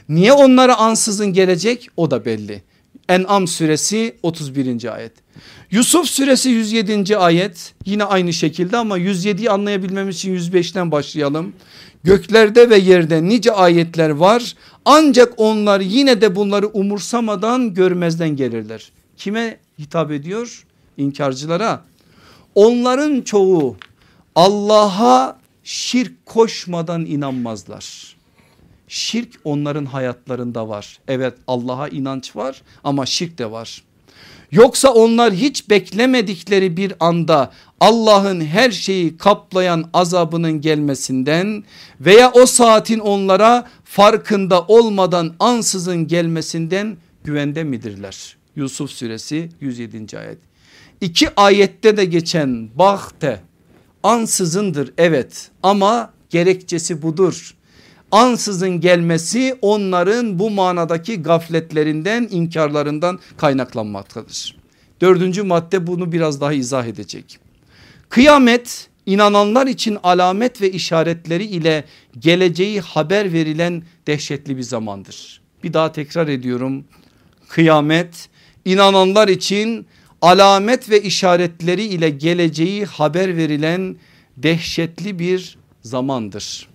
Niye onlara ansızın gelecek o da belli. En'am suresi 31. ayet. Yusuf suresi 107. ayet yine aynı şekilde ama 107'yi anlayabilmemiz için 105'ten başlayalım. Göklerde ve yerde nice ayetler var ancak onlar yine de bunları umursamadan görmezden gelirler. Kime hitap ediyor? İnkarcılara. Onların çoğu Allah'a şirk koşmadan inanmazlar. Şirk onların hayatlarında var. Evet Allah'a inanç var ama şirk de var. Yoksa onlar hiç beklemedikleri bir anda Allah'ın her şeyi kaplayan azabının gelmesinden veya o saatin onlara farkında olmadan ansızın gelmesinden güvende midirler? Yusuf suresi 107. ayet. İki ayette de geçen bahte ansızındır evet ama gerekçesi budur. Ansızın gelmesi onların bu manadaki gafletlerinden inkarlarından kaynaklanmaktadır. Dördüncü madde bunu biraz daha izah edecek. Kıyamet inananlar için alamet ve işaretleri ile geleceği haber verilen dehşetli bir zamandır. Bir daha tekrar ediyorum kıyamet inananlar için alamet ve işaretleri ile geleceği haber verilen dehşetli bir zamandır.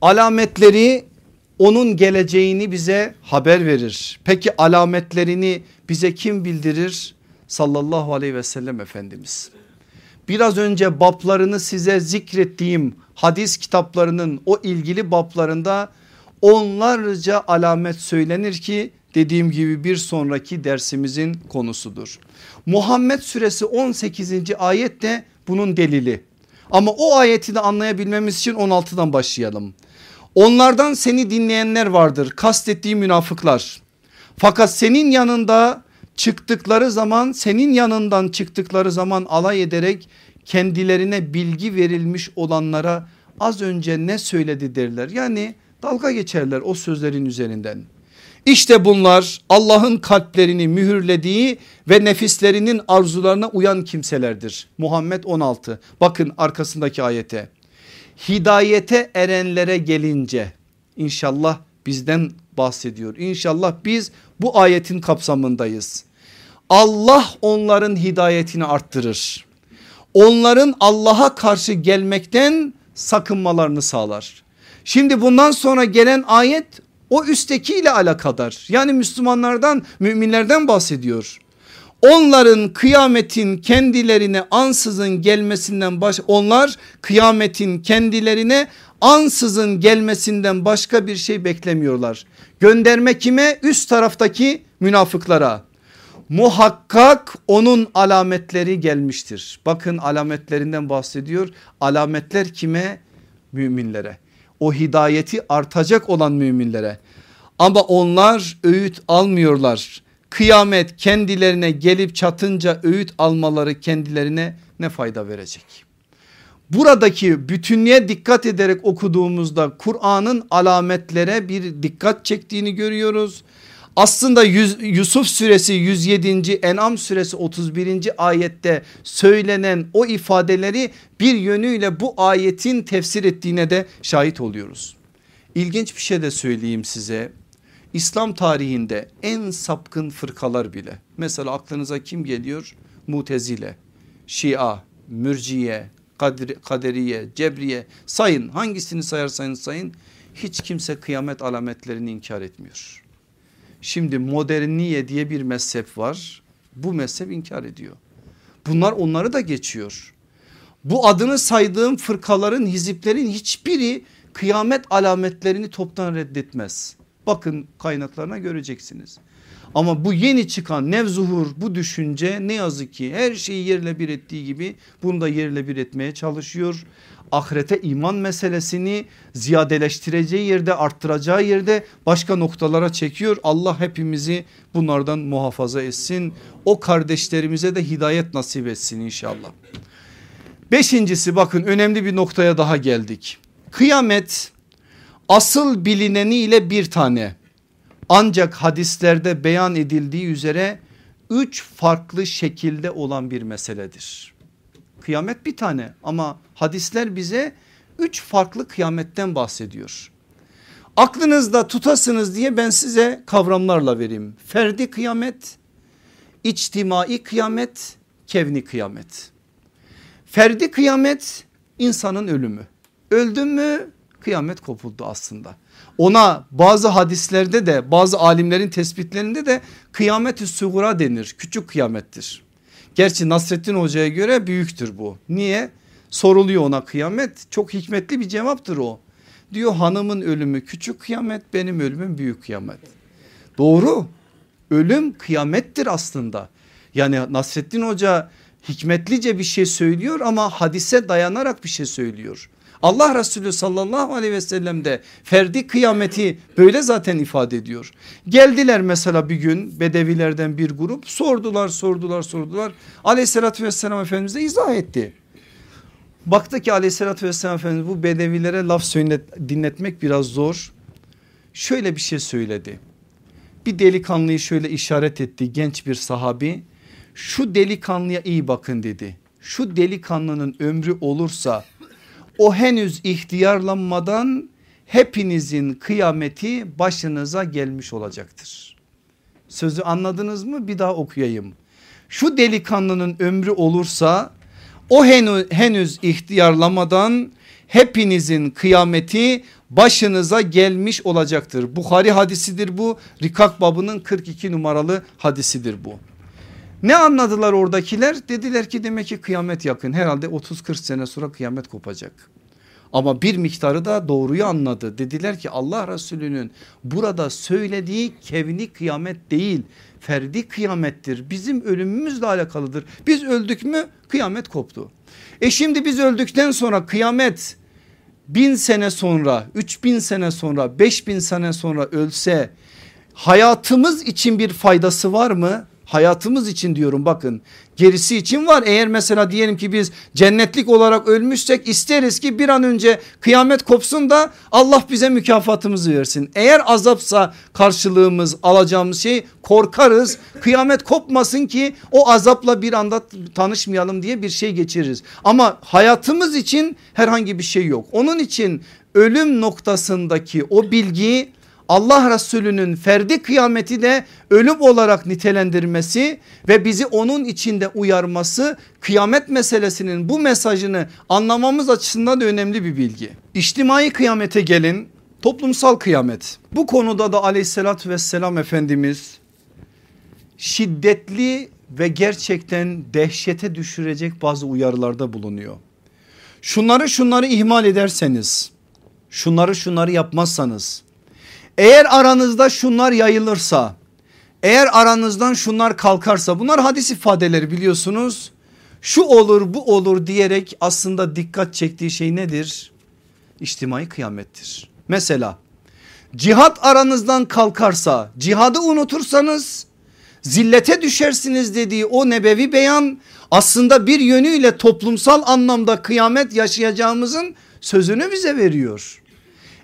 Alametleri onun geleceğini bize haber verir. Peki alametlerini bize kim bildirir? Sallallahu aleyhi ve sellem Efendimiz. Biraz önce bablarını size zikrettiğim hadis kitaplarının o ilgili bablarında onlarca alamet söylenir ki dediğim gibi bir sonraki dersimizin konusudur. Muhammed suresi 18. ayet de bunun delili. Ama o ayeti de anlayabilmemiz için 16'dan başlayalım. Onlardan seni dinleyenler vardır kastettiği münafıklar. Fakat senin yanında çıktıkları zaman senin yanından çıktıkları zaman alay ederek kendilerine bilgi verilmiş olanlara az önce ne söyledi derler. Yani dalga geçerler o sözlerin üzerinden. İşte bunlar Allah'ın kalplerini mühürlediği ve nefislerinin arzularına uyan kimselerdir. Muhammed 16 bakın arkasındaki ayete. Hidayete erenlere gelince inşallah bizden bahsediyor. İnşallah biz bu ayetin kapsamındayız. Allah onların hidayetini arttırır. Onların Allah'a karşı gelmekten sakınmalarını sağlar. Şimdi bundan sonra gelen ayet o üsttekiyle alakadar. Yani Müslümanlardan müminlerden bahsediyor. Onların kıyametin kendilerine ansızın gelmesinden baş onlar kıyametin kendilerine ansızın gelmesinden başka bir şey beklemiyorlar. Gönderme kime? Üst taraftaki münafıklara. Muhakkak onun alametleri gelmiştir. Bakın alametlerinden bahsediyor. Alametler kime? Müminlere o hidayeti artacak olan müminlere. Ama onlar öğüt almıyorlar. Kıyamet kendilerine gelip çatınca öğüt almaları kendilerine ne fayda verecek? Buradaki bütünlüğe dikkat ederek okuduğumuzda Kur'an'ın alametlere bir dikkat çektiğini görüyoruz. Aslında Yusuf suresi 107. En'am suresi 31. ayette söylenen o ifadeleri bir yönüyle bu ayetin tefsir ettiğine de şahit oluyoruz. İlginç bir şey de söyleyeyim size. İslam tarihinde en sapkın fırkalar bile mesela aklınıza kim geliyor? Mutezile, Şia, Mürciye, Kaderiye, Cebriye sayın hangisini sayarsanız sayın hiç kimse kıyamet alametlerini inkar etmiyor. Şimdi moderniye diye bir mezhep var. Bu mezhep inkar ediyor. Bunlar onları da geçiyor. Bu adını saydığım fırkaların hiziplerin hiçbiri kıyamet alametlerini toptan reddetmez. Bakın kaynaklarına göreceksiniz. Ama bu yeni çıkan nevzuhur bu düşünce ne yazık ki her şeyi yerle bir ettiği gibi bunu da yerle bir etmeye çalışıyor ahirete iman meselesini ziyadeleştireceği yerde arttıracağı yerde başka noktalara çekiyor. Allah hepimizi bunlardan muhafaza etsin. O kardeşlerimize de hidayet nasip etsin inşallah. Beşincisi bakın önemli bir noktaya daha geldik. Kıyamet asıl bilineni ile bir tane ancak hadislerde beyan edildiği üzere üç farklı şekilde olan bir meseledir. Kıyamet bir tane ama hadisler bize üç farklı kıyametten bahsediyor. Aklınızda tutasınız diye ben size kavramlarla vereyim. Ferdi kıyamet, içtimai kıyamet, kevni kıyamet. Ferdi kıyamet insanın ölümü. Öldün mü kıyamet kopuldu aslında. Ona bazı hadislerde de bazı alimlerin tespitlerinde de kıyameti sugura denir. Küçük kıyamettir. Gerçi Nasrettin Hoca'ya göre büyüktür bu. Niye? Soruluyor ona kıyamet çok hikmetli bir cevaptır o. Diyor hanımın ölümü küçük kıyamet benim ölümüm büyük kıyamet. Doğru ölüm kıyamettir aslında. Yani Nasrettin Hoca hikmetlice bir şey söylüyor ama hadise dayanarak bir şey söylüyor. Allah Resulü sallallahu aleyhi ve sellem de ferdi kıyameti böyle zaten ifade ediyor. Geldiler mesela bir gün bedevilerden bir grup sordular sordular sordular. Aleyhissalatü vesselam Efendimiz de izah etti. Baktı ki aleyhissalatü vesselam Efendimiz bu bedevilere laf söylet, dinletmek biraz zor. Şöyle bir şey söyledi. Bir delikanlıyı şöyle işaret etti genç bir sahabi. Şu delikanlıya iyi bakın dedi. Şu delikanlının ömrü olursa o henüz ihtiyarlanmadan hepinizin kıyameti başınıza gelmiş olacaktır. Sözü anladınız mı? Bir daha okuyayım. Şu delikanlının ömrü olursa o henüz, henüz ihtiyarlamadan hepinizin kıyameti başınıza gelmiş olacaktır. Bukhari hadisidir bu. Rikak babının 42 numaralı hadisidir bu. Ne anladılar oradakiler? Dediler ki demek ki kıyamet yakın. Herhalde 30-40 sene sonra kıyamet kopacak. Ama bir miktarı da doğruyu anladı. Dediler ki Allah Resulü'nün burada söylediği kevni kıyamet değil ferdi kıyamettir. Bizim ölümümüzle alakalıdır. Biz öldük mü kıyamet koptu. E şimdi biz öldükten sonra kıyamet bin sene sonra, üç bin sene sonra, beş bin sene sonra ölse hayatımız için bir faydası var mı? Hayatımız için diyorum bakın gerisi için var. Eğer mesela diyelim ki biz cennetlik olarak ölmüşsek isteriz ki bir an önce kıyamet kopsun da Allah bize mükafatımızı versin. Eğer azapsa karşılığımız alacağımız şey korkarız. Kıyamet kopmasın ki o azapla bir anda tanışmayalım diye bir şey geçiririz. Ama hayatımız için herhangi bir şey yok. Onun için ölüm noktasındaki o bilgi Allah Resulü'nün ferdi kıyameti de ölüm olarak nitelendirmesi ve bizi onun içinde uyarması kıyamet meselesinin bu mesajını anlamamız açısından da önemli bir bilgi. İçtimai kıyamete gelin toplumsal kıyamet. Bu konuda da aleyhissalatü vesselam Efendimiz şiddetli ve gerçekten dehşete düşürecek bazı uyarılarda bulunuyor. Şunları şunları ihmal ederseniz şunları şunları yapmazsanız eğer aranızda şunlar yayılırsa eğer aranızdan şunlar kalkarsa bunlar hadis ifadeleri biliyorsunuz. Şu olur bu olur diyerek aslında dikkat çektiği şey nedir? İçtimai kıyamettir. Mesela cihat aranızdan kalkarsa cihadı unutursanız zillete düşersiniz dediği o nebevi beyan aslında bir yönüyle toplumsal anlamda kıyamet yaşayacağımızın sözünü bize veriyor.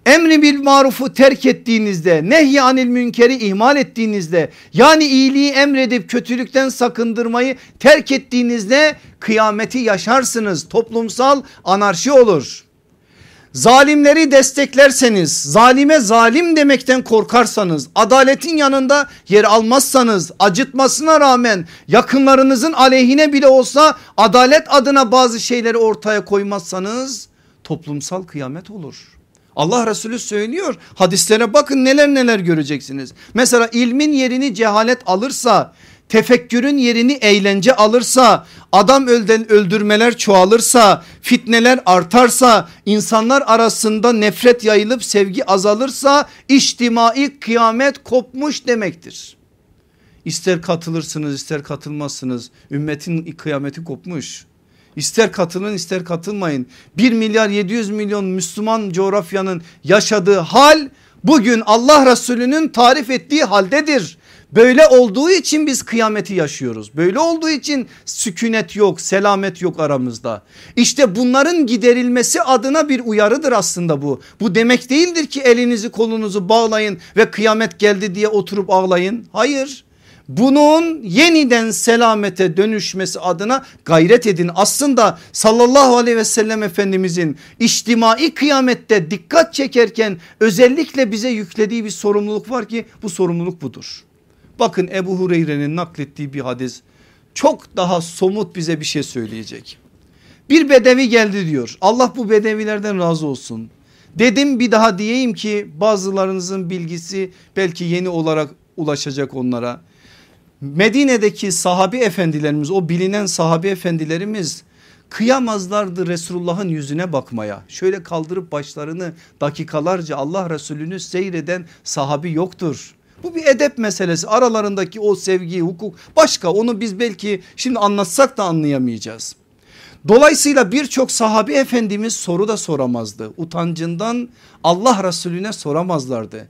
Emri bil marufu terk ettiğinizde nehy anil münkeri ihmal ettiğinizde yani iyiliği emredip kötülükten sakındırmayı terk ettiğinizde kıyameti yaşarsınız toplumsal anarşi olur. Zalimleri desteklerseniz zalime zalim demekten korkarsanız adaletin yanında yer almazsanız acıtmasına rağmen yakınlarınızın aleyhine bile olsa adalet adına bazı şeyleri ortaya koymazsanız toplumsal kıyamet olur. Allah Resulü söylüyor hadislere bakın neler neler göreceksiniz. Mesela ilmin yerini cehalet alırsa tefekkürün yerini eğlence alırsa adam ölden öldürmeler çoğalırsa fitneler artarsa insanlar arasında nefret yayılıp sevgi azalırsa içtimai kıyamet kopmuş demektir. İster katılırsınız ister katılmazsınız ümmetin kıyameti kopmuş. İster katılın ister katılmayın. 1 milyar 700 milyon Müslüman coğrafyanın yaşadığı hal bugün Allah Resulü'nün tarif ettiği haldedir. Böyle olduğu için biz kıyameti yaşıyoruz. Böyle olduğu için sükunet yok, selamet yok aramızda. İşte bunların giderilmesi adına bir uyarıdır aslında bu. Bu demek değildir ki elinizi kolunuzu bağlayın ve kıyamet geldi diye oturup ağlayın. Hayır bunun yeniden selamete dönüşmesi adına gayret edin. Aslında sallallahu aleyhi ve sellem efendimizin içtimai kıyamette dikkat çekerken özellikle bize yüklediği bir sorumluluk var ki bu sorumluluk budur. Bakın Ebu Hureyre'nin naklettiği bir hadis çok daha somut bize bir şey söyleyecek. Bir bedevi geldi diyor Allah bu bedevilerden razı olsun. Dedim bir daha diyeyim ki bazılarınızın bilgisi belki yeni olarak ulaşacak onlara. Medine'deki sahabi efendilerimiz o bilinen sahabi efendilerimiz kıyamazlardı Resulullah'ın yüzüne bakmaya. Şöyle kaldırıp başlarını dakikalarca Allah Resulü'nü seyreden sahabi yoktur. Bu bir edep meselesi aralarındaki o sevgi hukuk başka onu biz belki şimdi anlatsak da anlayamayacağız. Dolayısıyla birçok sahabi efendimiz soru da soramazdı. Utancından Allah Resulüne soramazlardı.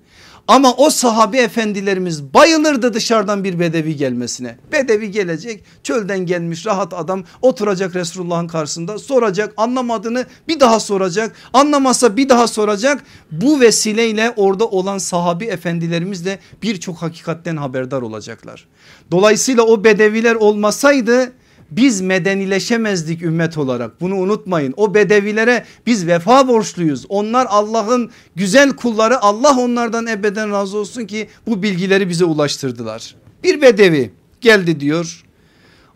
Ama o sahabi efendilerimiz bayılırdı dışarıdan bir bedevi gelmesine. Bedevi gelecek çölden gelmiş rahat adam oturacak Resulullah'ın karşısında soracak anlamadığını bir daha soracak. Anlamasa bir daha soracak. Bu vesileyle orada olan sahabi efendilerimiz de birçok hakikatten haberdar olacaklar. Dolayısıyla o bedeviler olmasaydı biz medenileşemezdik ümmet olarak bunu unutmayın. O bedevilere biz vefa borçluyuz. Onlar Allah'ın güzel kulları Allah onlardan ebeden razı olsun ki bu bilgileri bize ulaştırdılar. Bir bedevi geldi diyor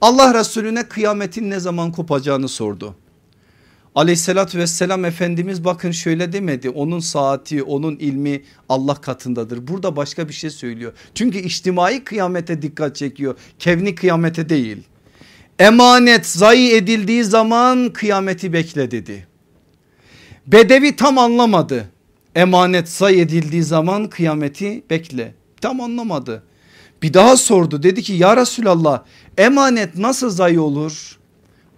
Allah Resulüne kıyametin ne zaman kopacağını sordu. Aleyhissalatü vesselam Efendimiz bakın şöyle demedi onun saati onun ilmi Allah katındadır. Burada başka bir şey söylüyor. Çünkü içtimai kıyamete dikkat çekiyor kevni kıyamete değil. Emanet zayi edildiği zaman kıyameti bekle dedi. Bedevi tam anlamadı. Emanet zayi edildiği zaman kıyameti bekle. Tam anlamadı. Bir daha sordu dedi ki ya Resulallah emanet nasıl zayi olur?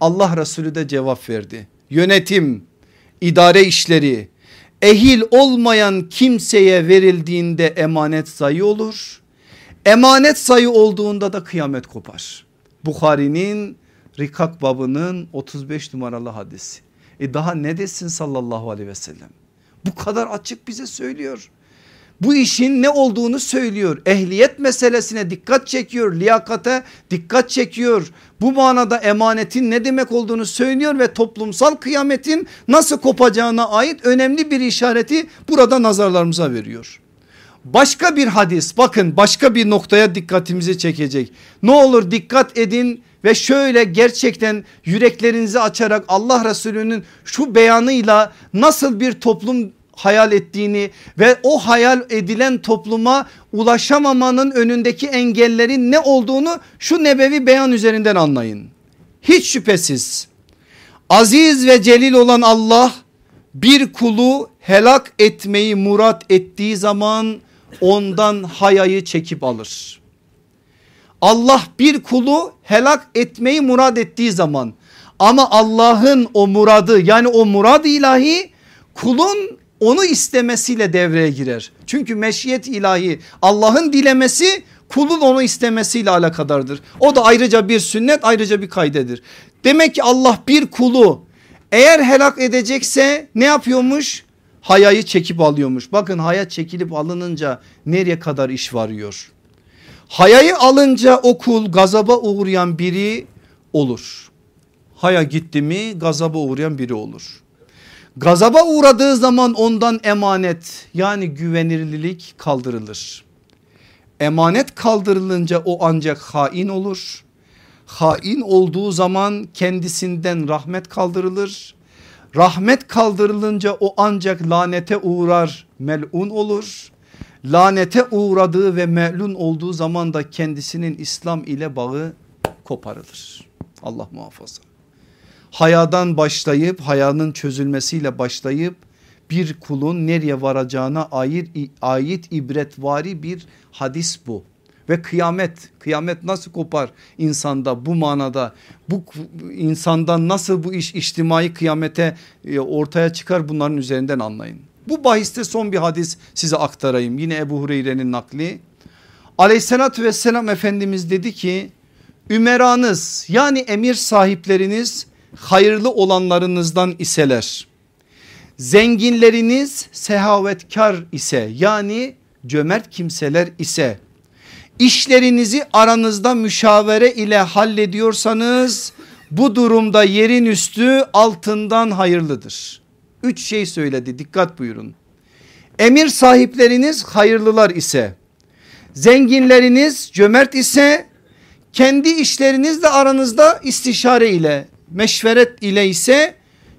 Allah Resulü de cevap verdi. Yönetim, idare işleri ehil olmayan kimseye verildiğinde emanet zayi olur. Emanet sayı olduğunda da kıyamet kopar. Bukhari'nin Rikak babının 35 numaralı hadisi. E daha ne desin sallallahu aleyhi ve sellem? Bu kadar açık bize söylüyor. Bu işin ne olduğunu söylüyor. Ehliyet meselesine dikkat çekiyor. Liyakate dikkat çekiyor. Bu manada emanetin ne demek olduğunu söylüyor ve toplumsal kıyametin nasıl kopacağına ait önemli bir işareti burada nazarlarımıza veriyor. Başka bir hadis bakın başka bir noktaya dikkatimizi çekecek. Ne olur dikkat edin ve şöyle gerçekten yüreklerinizi açarak Allah Resulü'nün şu beyanıyla nasıl bir toplum hayal ettiğini ve o hayal edilen topluma ulaşamamanın önündeki engellerin ne olduğunu şu nebevi beyan üzerinden anlayın. Hiç şüphesiz aziz ve celil olan Allah bir kulu helak etmeyi murat ettiği zaman ondan hayayı çekip alır. Allah bir kulu helak etmeyi murad ettiği zaman ama Allah'ın o muradı yani o murad ilahi kulun onu istemesiyle devreye girer. Çünkü meşiyet ilahi Allah'ın dilemesi kulun onu istemesiyle alakadardır. O da ayrıca bir sünnet ayrıca bir kaydedir. Demek ki Allah bir kulu eğer helak edecekse ne yapıyormuş? Hayayı çekip alıyormuş. Bakın haya çekilip alınınca nereye kadar iş varıyor. Hayayı alınca o kul gazaba uğrayan biri olur. Haya gitti mi gazaba uğrayan biri olur. Gazaba uğradığı zaman ondan emanet yani güvenirlilik kaldırılır. Emanet kaldırılınca o ancak hain olur. Hain olduğu zaman kendisinden rahmet kaldırılır. Rahmet kaldırılınca o ancak lanete uğrar melun olur. Lanete uğradığı ve melun olduğu zaman da kendisinin İslam ile bağı koparılır. Allah muhafaza hayadan başlayıp hayanın çözülmesiyle başlayıp bir kulun nereye varacağına ait, ait ibretvari bir hadis bu. Ve kıyamet kıyamet nasıl kopar insanda bu manada bu insandan nasıl bu iş içtimai kıyamete e, ortaya çıkar bunların üzerinden anlayın. Bu bahiste son bir hadis size aktarayım yine Ebu Hureyre'nin nakli. Aleyhissalatü vesselam Efendimiz dedi ki ümeranız yani emir sahipleriniz hayırlı olanlarınızdan iseler. Zenginleriniz sehavetkar ise yani cömert kimseler ise işlerinizi aranızda müşavere ile hallediyorsanız bu durumda yerin üstü altından hayırlıdır. Üç şey söyledi dikkat buyurun. Emir sahipleriniz hayırlılar ise zenginleriniz cömert ise kendi işlerinizle aranızda istişare ile meşveret ile ise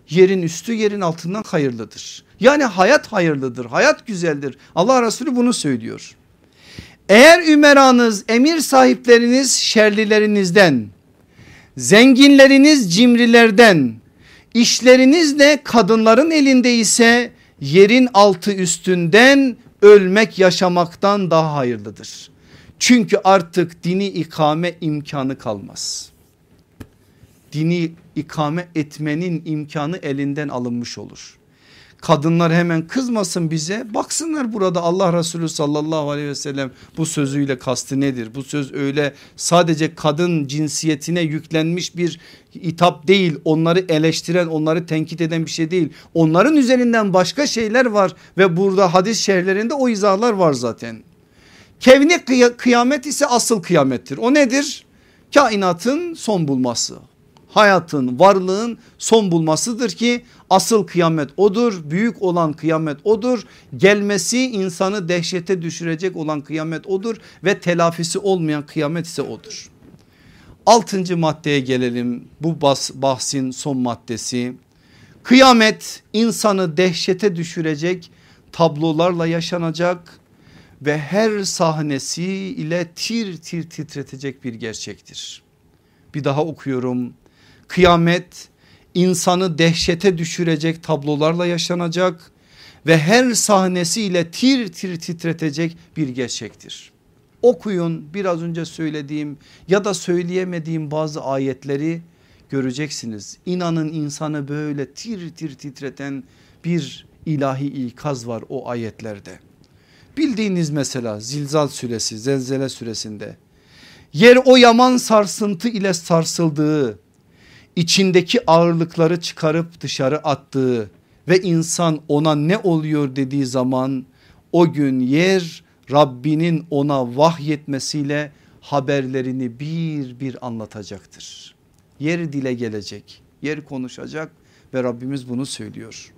yerin üstü yerin altından hayırlıdır. Yani hayat hayırlıdır hayat güzeldir Allah Resulü bunu söylüyor. Eğer ümeranız emir sahipleriniz şerlilerinizden zenginleriniz cimrilerden işleriniz de kadınların elinde ise yerin altı üstünden ölmek yaşamaktan daha hayırlıdır. Çünkü artık dini ikame imkanı kalmaz dini ikame etmenin imkanı elinden alınmış olur. Kadınlar hemen kızmasın bize baksınlar burada Allah Resulü sallallahu aleyhi ve sellem bu sözüyle kastı nedir? Bu söz öyle sadece kadın cinsiyetine yüklenmiş bir hitap değil onları eleştiren onları tenkit eden bir şey değil. Onların üzerinden başka şeyler var ve burada hadis şerlerinde o izahlar var zaten. Kevni kıyamet ise asıl kıyamettir o nedir? Kainatın son bulması hayatın varlığın son bulmasıdır ki asıl kıyamet odur. Büyük olan kıyamet odur. Gelmesi insanı dehşete düşürecek olan kıyamet odur ve telafisi olmayan kıyamet ise odur. Altıncı maddeye gelelim bu bahsin son maddesi. Kıyamet insanı dehşete düşürecek tablolarla yaşanacak ve her sahnesi ile tir tir titretecek bir gerçektir. Bir daha okuyorum. Kıyamet insanı dehşete düşürecek tablolarla yaşanacak ve her sahnesiyle tir tir titretecek bir gerçektir. Okuyun biraz önce söylediğim ya da söyleyemediğim bazı ayetleri göreceksiniz. İnanın insanı böyle tir tir titreten bir ilahi ikaz var o ayetlerde. Bildiğiniz mesela Zilzal suresi, Zelzele suresinde yer o yaman sarsıntı ile sarsıldığı, içindeki ağırlıkları çıkarıp dışarı attığı ve insan ona ne oluyor dediği zaman o gün yer Rabbinin ona vahyetmesiyle haberlerini bir bir anlatacaktır. Yer dile gelecek, yer konuşacak ve Rabbimiz bunu söylüyor.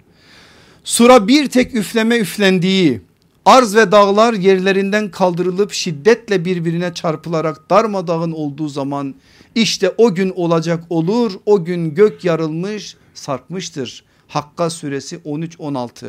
Sura bir tek üfleme üflendiği arz ve dağlar yerlerinden kaldırılıp şiddetle birbirine çarpılarak darmadağın olduğu zaman işte o gün olacak olur o gün gök yarılmış sarkmıştır. Hakka suresi 13-16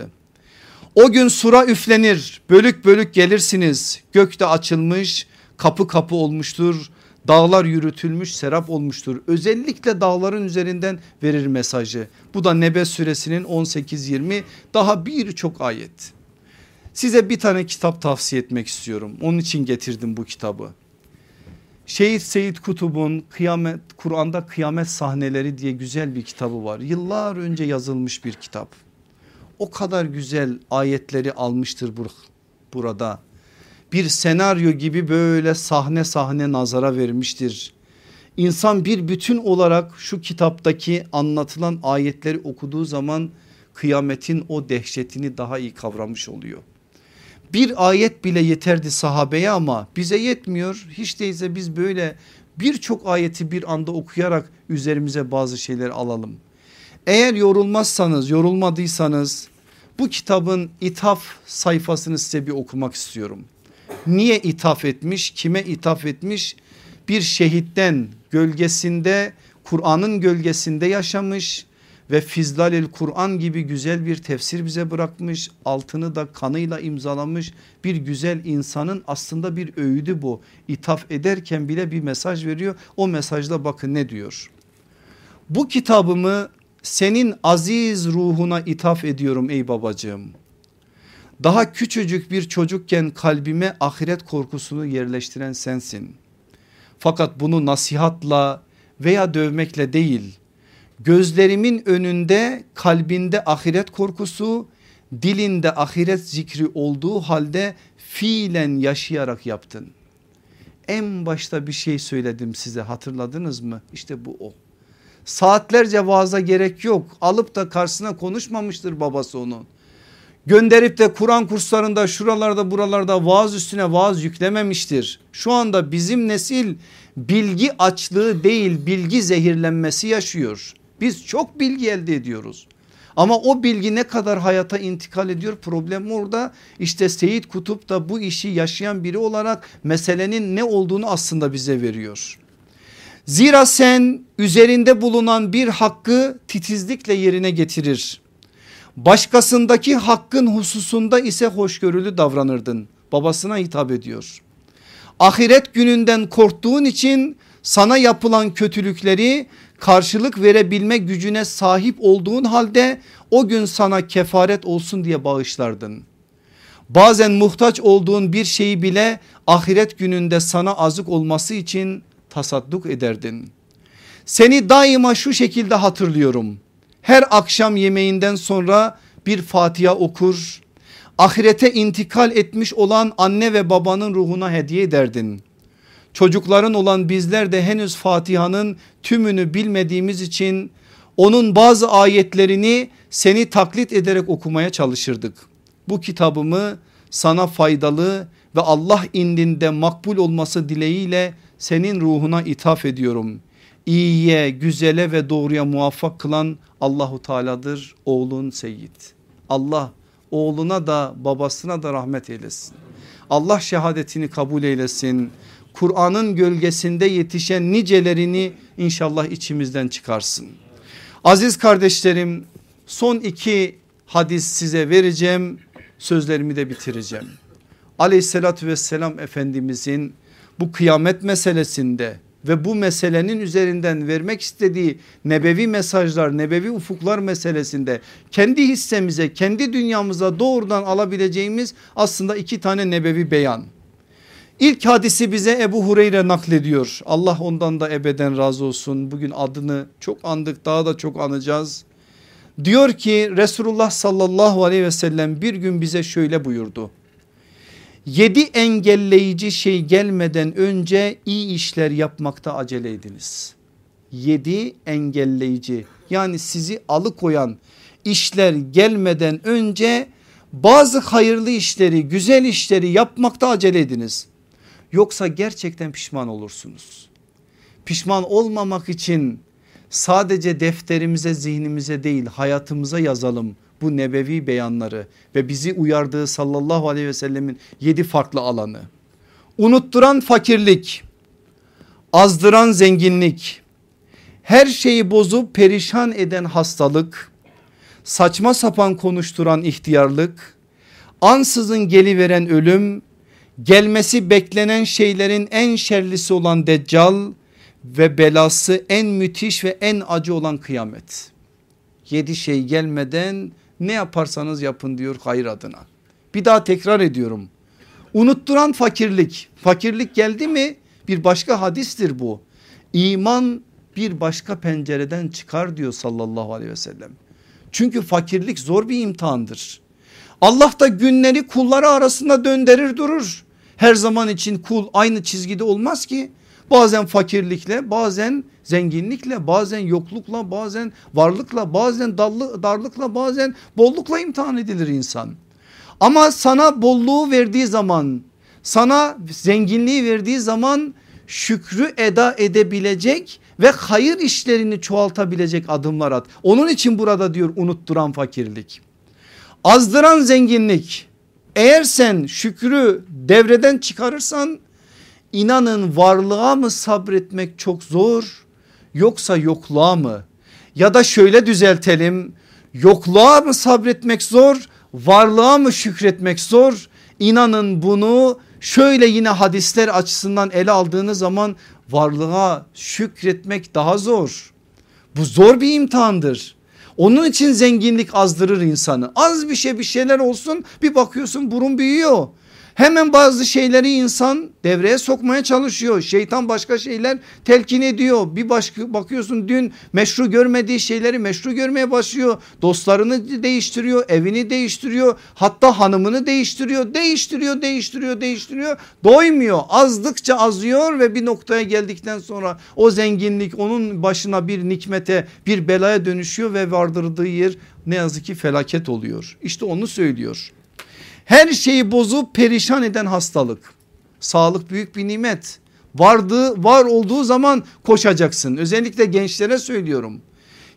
o gün sura üflenir bölük bölük gelirsiniz gökte açılmış kapı kapı olmuştur dağlar yürütülmüş serap olmuştur. Özellikle dağların üzerinden verir mesajı. Bu da Nebe suresinin 18-20 daha birçok ayet. Size bir tane kitap tavsiye etmek istiyorum. Onun için getirdim bu kitabı. Şehit Seyit Kutub'un kıyamet Kur'an'da kıyamet sahneleri diye güzel bir kitabı var. Yıllar önce yazılmış bir kitap. O kadar güzel ayetleri almıştır burada bir senaryo gibi böyle sahne sahne nazara vermiştir. İnsan bir bütün olarak şu kitaptaki anlatılan ayetleri okuduğu zaman kıyametin o dehşetini daha iyi kavramış oluyor. Bir ayet bile yeterdi sahabeye ama bize yetmiyor. Hiç değilse biz böyle birçok ayeti bir anda okuyarak üzerimize bazı şeyler alalım. Eğer yorulmazsanız yorulmadıysanız bu kitabın ithaf sayfasını size bir okumak istiyorum. Niye ithaf etmiş? Kime ithaf etmiş? Bir şehitten gölgesinde Kur'an'ın gölgesinde yaşamış ve Fizlalil Kur'an gibi güzel bir tefsir bize bırakmış. Altını da kanıyla imzalamış bir güzel insanın aslında bir öğüdü bu. İthaf ederken bile bir mesaj veriyor. O mesajda bakın ne diyor. Bu kitabımı senin aziz ruhuna ithaf ediyorum ey babacığım. Daha küçücük bir çocukken kalbime ahiret korkusunu yerleştiren sensin. Fakat bunu nasihatla veya dövmekle değil gözlerimin önünde kalbinde ahiret korkusu dilinde ahiret zikri olduğu halde fiilen yaşayarak yaptın. En başta bir şey söyledim size hatırladınız mı? İşte bu o. Saatlerce vaaza gerek yok. Alıp da karşısına konuşmamıştır babası onun gönderip de Kur'an kurslarında şuralarda buralarda vaaz üstüne vaaz yüklememiştir. Şu anda bizim nesil bilgi açlığı değil bilgi zehirlenmesi yaşıyor. Biz çok bilgi elde ediyoruz. Ama o bilgi ne kadar hayata intikal ediyor problem orada. İşte Seyit Kutup da bu işi yaşayan biri olarak meselenin ne olduğunu aslında bize veriyor. Zira sen üzerinde bulunan bir hakkı titizlikle yerine getirir Başkasındaki hakkın hususunda ise hoşgörülü davranırdın. Babasına hitap ediyor. Ahiret gününden korktuğun için sana yapılan kötülükleri karşılık verebilme gücüne sahip olduğun halde o gün sana kefaret olsun diye bağışlardın. Bazen muhtaç olduğun bir şeyi bile ahiret gününde sana azık olması için tasadduk ederdin. Seni daima şu şekilde hatırlıyorum her akşam yemeğinden sonra bir Fatiha okur. Ahirete intikal etmiş olan anne ve babanın ruhuna hediye ederdin. Çocukların olan bizler de henüz Fatiha'nın tümünü bilmediğimiz için onun bazı ayetlerini seni taklit ederek okumaya çalışırdık. Bu kitabımı sana faydalı ve Allah indinde makbul olması dileğiyle senin ruhuna ithaf ediyorum. iyiye, güzele ve doğruya muvaffak kılan Allahu Teala'dır. Oğlun Seyyid. Allah oğluna da babasına da rahmet eylesin. Allah şehadetini kabul eylesin. Kur'an'ın gölgesinde yetişen nicelerini inşallah içimizden çıkarsın. Aziz kardeşlerim son iki hadis size vereceğim sözlerimi de bitireceğim. Aleyhissalatü vesselam Efendimizin bu kıyamet meselesinde ve bu meselenin üzerinden vermek istediği nebevi mesajlar, nebevi ufuklar meselesinde kendi hissemize, kendi dünyamıza doğrudan alabileceğimiz aslında iki tane nebevi beyan. İlk hadisi bize Ebu Hureyre naklediyor. Allah ondan da ebeden razı olsun. Bugün adını çok andık daha da çok anacağız. Diyor ki Resulullah sallallahu aleyhi ve sellem bir gün bize şöyle buyurdu. Yedi engelleyici şey gelmeden önce iyi işler yapmakta acele ediniz. Yedi engelleyici yani sizi alıkoyan işler gelmeden önce bazı hayırlı işleri güzel işleri yapmakta acele ediniz. Yoksa gerçekten pişman olursunuz. Pişman olmamak için sadece defterimize zihnimize değil hayatımıza yazalım bu nebevi beyanları ve bizi uyardığı sallallahu aleyhi ve sellemin yedi farklı alanı. Unutturan fakirlik, azdıran zenginlik, her şeyi bozup perişan eden hastalık, saçma sapan konuşturan ihtiyarlık, ansızın geliveren ölüm, gelmesi beklenen şeylerin en şerlisi olan deccal ve belası en müthiş ve en acı olan kıyamet. Yedi şey gelmeden ne yaparsanız yapın diyor hayır adına. Bir daha tekrar ediyorum. Unutturan fakirlik. Fakirlik geldi mi bir başka hadistir bu. İman bir başka pencereden çıkar diyor sallallahu aleyhi ve sellem. Çünkü fakirlik zor bir imtihandır. Allah da günleri kulları arasında döndürür durur. Her zaman için kul aynı çizgide olmaz ki. Bazen fakirlikle bazen zenginlikle bazen yoklukla bazen varlıkla bazen dallı, darlıkla bazen bollukla imtihan edilir insan. Ama sana bolluğu verdiği zaman sana zenginliği verdiği zaman şükrü eda edebilecek ve hayır işlerini çoğaltabilecek adımlar at. Onun için burada diyor unutturan fakirlik. Azdıran zenginlik. Eğer sen şükrü devreden çıkarırsan inanın varlığa mı sabretmek çok zor yoksa yokluğa mı? Ya da şöyle düzeltelim yokluğa mı sabretmek zor varlığa mı şükretmek zor? İnanın bunu şöyle yine hadisler açısından ele aldığınız zaman varlığa şükretmek daha zor. Bu zor bir imtihandır. Onun için zenginlik azdırır insanı. Az bir şey bir şeyler olsun bir bakıyorsun burun büyüyor. Hemen bazı şeyleri insan devreye sokmaya çalışıyor. Şeytan başka şeyler telkin ediyor. Bir başka bakıyorsun dün meşru görmediği şeyleri meşru görmeye başlıyor. Dostlarını değiştiriyor, evini değiştiriyor. Hatta hanımını değiştiriyor, değiştiriyor, değiştiriyor, değiştiriyor. Doymuyor. Azdıkça azıyor ve bir noktaya geldikten sonra o zenginlik onun başına bir nikmete, bir belaya dönüşüyor ve vardırdığı yer ne yazık ki felaket oluyor. İşte onu söylüyor. Her şeyi bozup perişan eden hastalık. Sağlık büyük bir nimet. Vardığı var olduğu zaman koşacaksın. Özellikle gençlere söylüyorum.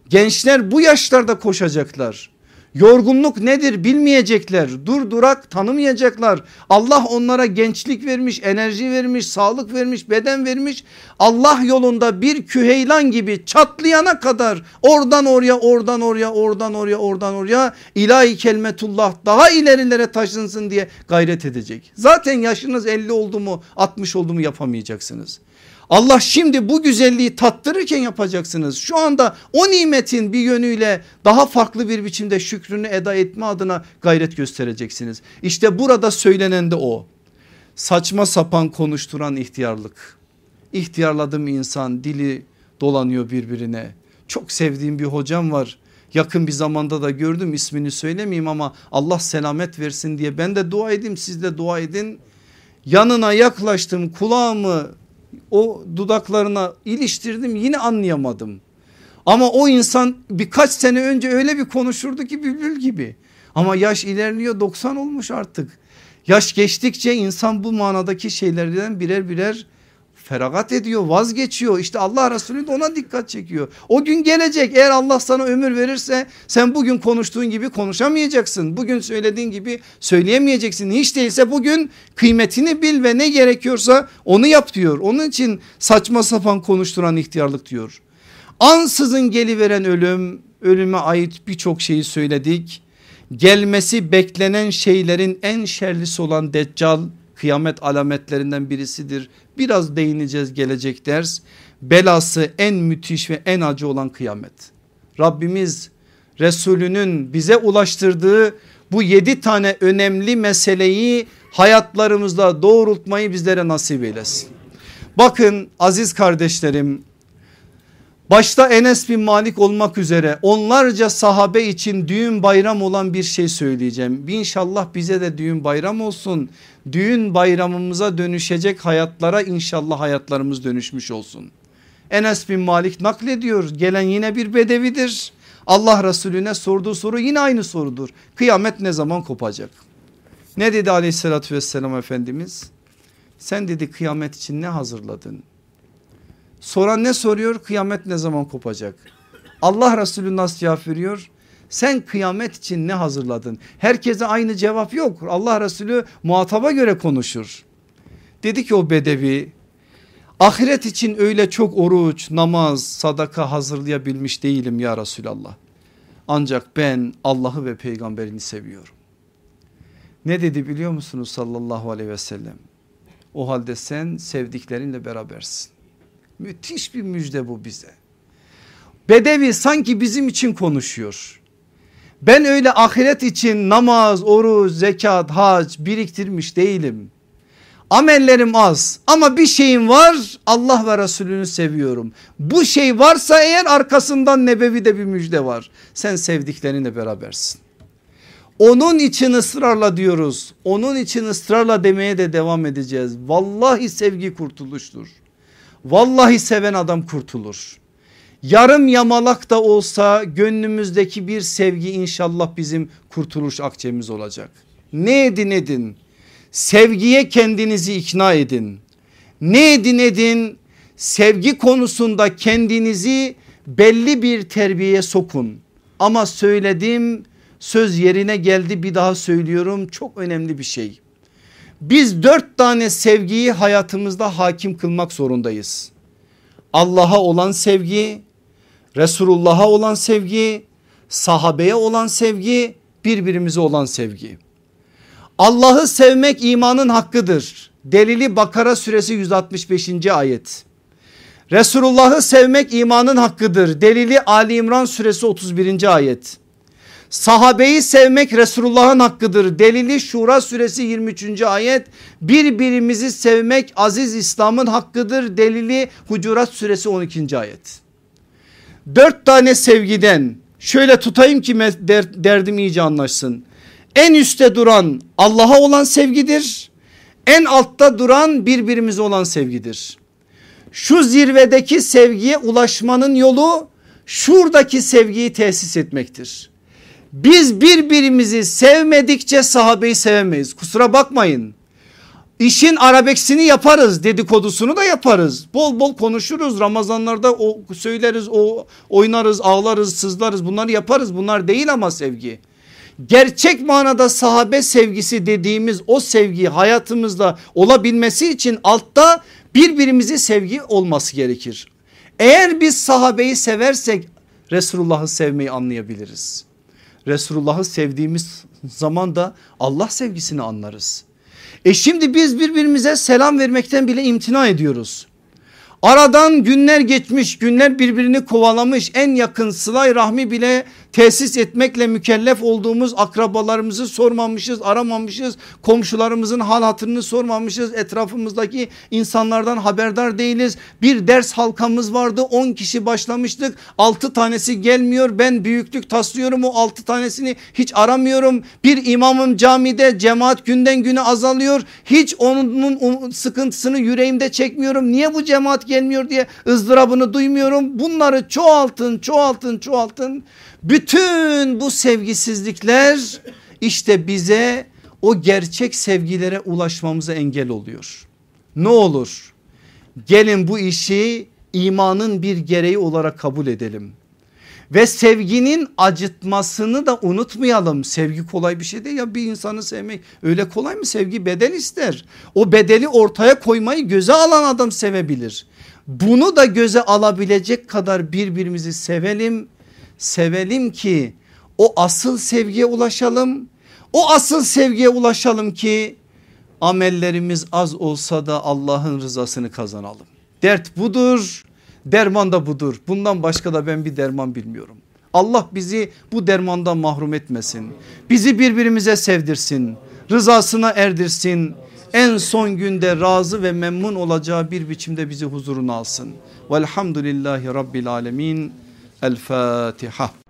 Gençler bu yaşlarda koşacaklar. Yorgunluk nedir bilmeyecekler. Dur durak tanımayacaklar. Allah onlara gençlik vermiş, enerji vermiş, sağlık vermiş, beden vermiş. Allah yolunda bir küheylan gibi çatlayana kadar oradan oraya, oradan oraya, oradan oraya, oradan oraya ilahi kelmetullah daha ilerilere taşınsın diye gayret edecek. Zaten yaşınız 50 oldu mu 60 oldu mu yapamayacaksınız. Allah şimdi bu güzelliği tattırırken yapacaksınız. Şu anda o nimetin bir yönüyle daha farklı bir biçimde şükrünü eda etme adına gayret göstereceksiniz. İşte burada söylenen de o. Saçma sapan konuşturan ihtiyarlık. İhtiyarladım insan dili dolanıyor birbirine. Çok sevdiğim bir hocam var. Yakın bir zamanda da gördüm ismini söylemeyeyim ama Allah selamet versin diye ben de dua edeyim siz de dua edin. Yanına yaklaştım kulağımı o dudaklarına iliştirdim yine anlayamadım. Ama o insan birkaç sene önce öyle bir konuşurdu ki bülbül gibi. Ama yaş ilerliyor 90 olmuş artık. Yaş geçtikçe insan bu manadaki şeylerden birer birer feragat ediyor vazgeçiyor işte Allah Resulü de ona dikkat çekiyor. O gün gelecek eğer Allah sana ömür verirse sen bugün konuştuğun gibi konuşamayacaksın. Bugün söylediğin gibi söyleyemeyeceksin. Hiç değilse bugün kıymetini bil ve ne gerekiyorsa onu yap diyor. Onun için saçma sapan konuşturan ihtiyarlık diyor. Ansızın geliveren ölüm ölüme ait birçok şeyi söyledik. Gelmesi beklenen şeylerin en şerlisi olan deccal kıyamet alametlerinden birisidir. Biraz değineceğiz gelecek ders. Belası en müthiş ve en acı olan kıyamet. Rabbimiz Resulünün bize ulaştırdığı bu yedi tane önemli meseleyi hayatlarımızda doğrultmayı bizlere nasip eylesin. Bakın aziz kardeşlerim Başta Enes bin Malik olmak üzere onlarca sahabe için düğün bayram olan bir şey söyleyeceğim. İnşallah bize de düğün bayram olsun. Düğün bayramımıza dönüşecek hayatlara inşallah hayatlarımız dönüşmüş olsun. Enes bin Malik naklediyor gelen yine bir bedevidir. Allah Resulüne sorduğu soru yine aynı sorudur. Kıyamet ne zaman kopacak? Ne dedi aleyhissalatü vesselam Efendimiz? Sen dedi kıyamet için ne hazırladın? Soran ne soruyor? Kıyamet ne zaman kopacak? Allah Resulü nasıl cevap veriyor? Sen kıyamet için ne hazırladın? Herkese aynı cevap yok. Allah Resulü muhataba göre konuşur. Dedi ki o bedevi ahiret için öyle çok oruç, namaz, sadaka hazırlayabilmiş değilim ya Resulallah. Ancak ben Allah'ı ve peygamberini seviyorum. Ne dedi biliyor musunuz sallallahu aleyhi ve sellem? O halde sen sevdiklerinle berabersin. Müthiş bir müjde bu bize. Bedevi sanki bizim için konuşuyor. Ben öyle ahiret için namaz, oruç, zekat, hac biriktirmiş değilim. Amellerim az ama bir şeyim var Allah ve Resulünü seviyorum. Bu şey varsa eğer arkasından nebevi de bir müjde var. Sen sevdiklerinle berabersin. Onun için ısrarla diyoruz. Onun için ısrarla demeye de devam edeceğiz. Vallahi sevgi kurtuluştur. Vallahi seven adam kurtulur. Yarım yamalak da olsa gönlümüzdeki bir sevgi inşallah bizim kurtuluş akçemiz olacak. Ne edin edin sevgiye kendinizi ikna edin. Ne edin edin sevgi konusunda kendinizi belli bir terbiyeye sokun. Ama söylediğim söz yerine geldi bir daha söylüyorum çok önemli bir şey. Biz dört tane sevgiyi hayatımızda hakim kılmak zorundayız. Allah'a olan sevgi, Resulullah'a olan sevgi, sahabeye olan sevgi, birbirimize olan sevgi. Allah'ı sevmek imanın hakkıdır. Delili Bakara suresi 165. ayet. Resulullah'ı sevmek imanın hakkıdır. Delili Ali İmran suresi 31. ayet. Sahabeyi sevmek Resulullah'ın hakkıdır. Delili Şura suresi 23. ayet. Birbirimizi sevmek aziz İslam'ın hakkıdır. Delili Hucurat suresi 12. ayet. Dört tane sevgiden şöyle tutayım ki derdim iyice anlaşsın. En üstte duran Allah'a olan sevgidir. En altta duran birbirimize olan sevgidir. Şu zirvedeki sevgiye ulaşmanın yolu şuradaki sevgiyi tesis etmektir. Biz birbirimizi sevmedikçe sahabeyi sevemeyiz. Kusura bakmayın. İşin arabeksini yaparız dedikodusunu da yaparız. Bol bol konuşuruz Ramazanlarda o söyleriz o oynarız ağlarız sızlarız bunları yaparız bunlar değil ama sevgi. Gerçek manada sahabe sevgisi dediğimiz o sevgi hayatımızda olabilmesi için altta birbirimizi sevgi olması gerekir. Eğer biz sahabeyi seversek Resulullah'ı sevmeyi anlayabiliriz. Resulullah'ı sevdiğimiz zaman da Allah sevgisini anlarız. E şimdi biz birbirimize selam vermekten bile imtina ediyoruz. Aradan günler geçmiş günler birbirini kovalamış en yakın sılay rahmi bile tesis etmekle mükellef olduğumuz akrabalarımızı sormamışız aramamışız. Komşularımızın hal hatırını sormamışız. Etrafımızdaki insanlardan haberdar değiliz. Bir ders halkamız vardı 10 kişi başlamıştık. 6 tanesi gelmiyor ben büyüklük taslıyorum o 6 tanesini hiç aramıyorum. Bir imamım camide cemaat günden güne azalıyor. Hiç onun sıkıntısını yüreğimde çekmiyorum. Niye bu cemaat gelmiyor diye ızdırabını duymuyorum. Bunları çoğaltın çoğaltın çoğaltın bütün bu sevgisizlikler işte bize o gerçek sevgilere ulaşmamıza engel oluyor. Ne olur Gelin bu işi imanın bir gereği olarak kabul edelim. Ve sevginin acıtmasını da unutmayalım. Sevgi kolay bir şey değil ya bir insanı sevmek öyle kolay mı? Sevgi bedel ister. O bedeli ortaya koymayı göze alan adam sevebilir. Bunu da göze alabilecek kadar birbirimizi sevelim. Sevelim ki o asıl sevgiye ulaşalım. O asıl sevgiye ulaşalım ki amellerimiz az olsa da Allah'ın rızasını kazanalım. Dert budur. Derman da budur. Bundan başka da ben bir derman bilmiyorum. Allah bizi bu dermandan mahrum etmesin. Bizi birbirimize sevdirsin. Rızasına erdirsin. En son günde razı ve memnun olacağı bir biçimde bizi huzuruna alsın. Velhamdülillahi Rabbil Alemin. El Fatiha.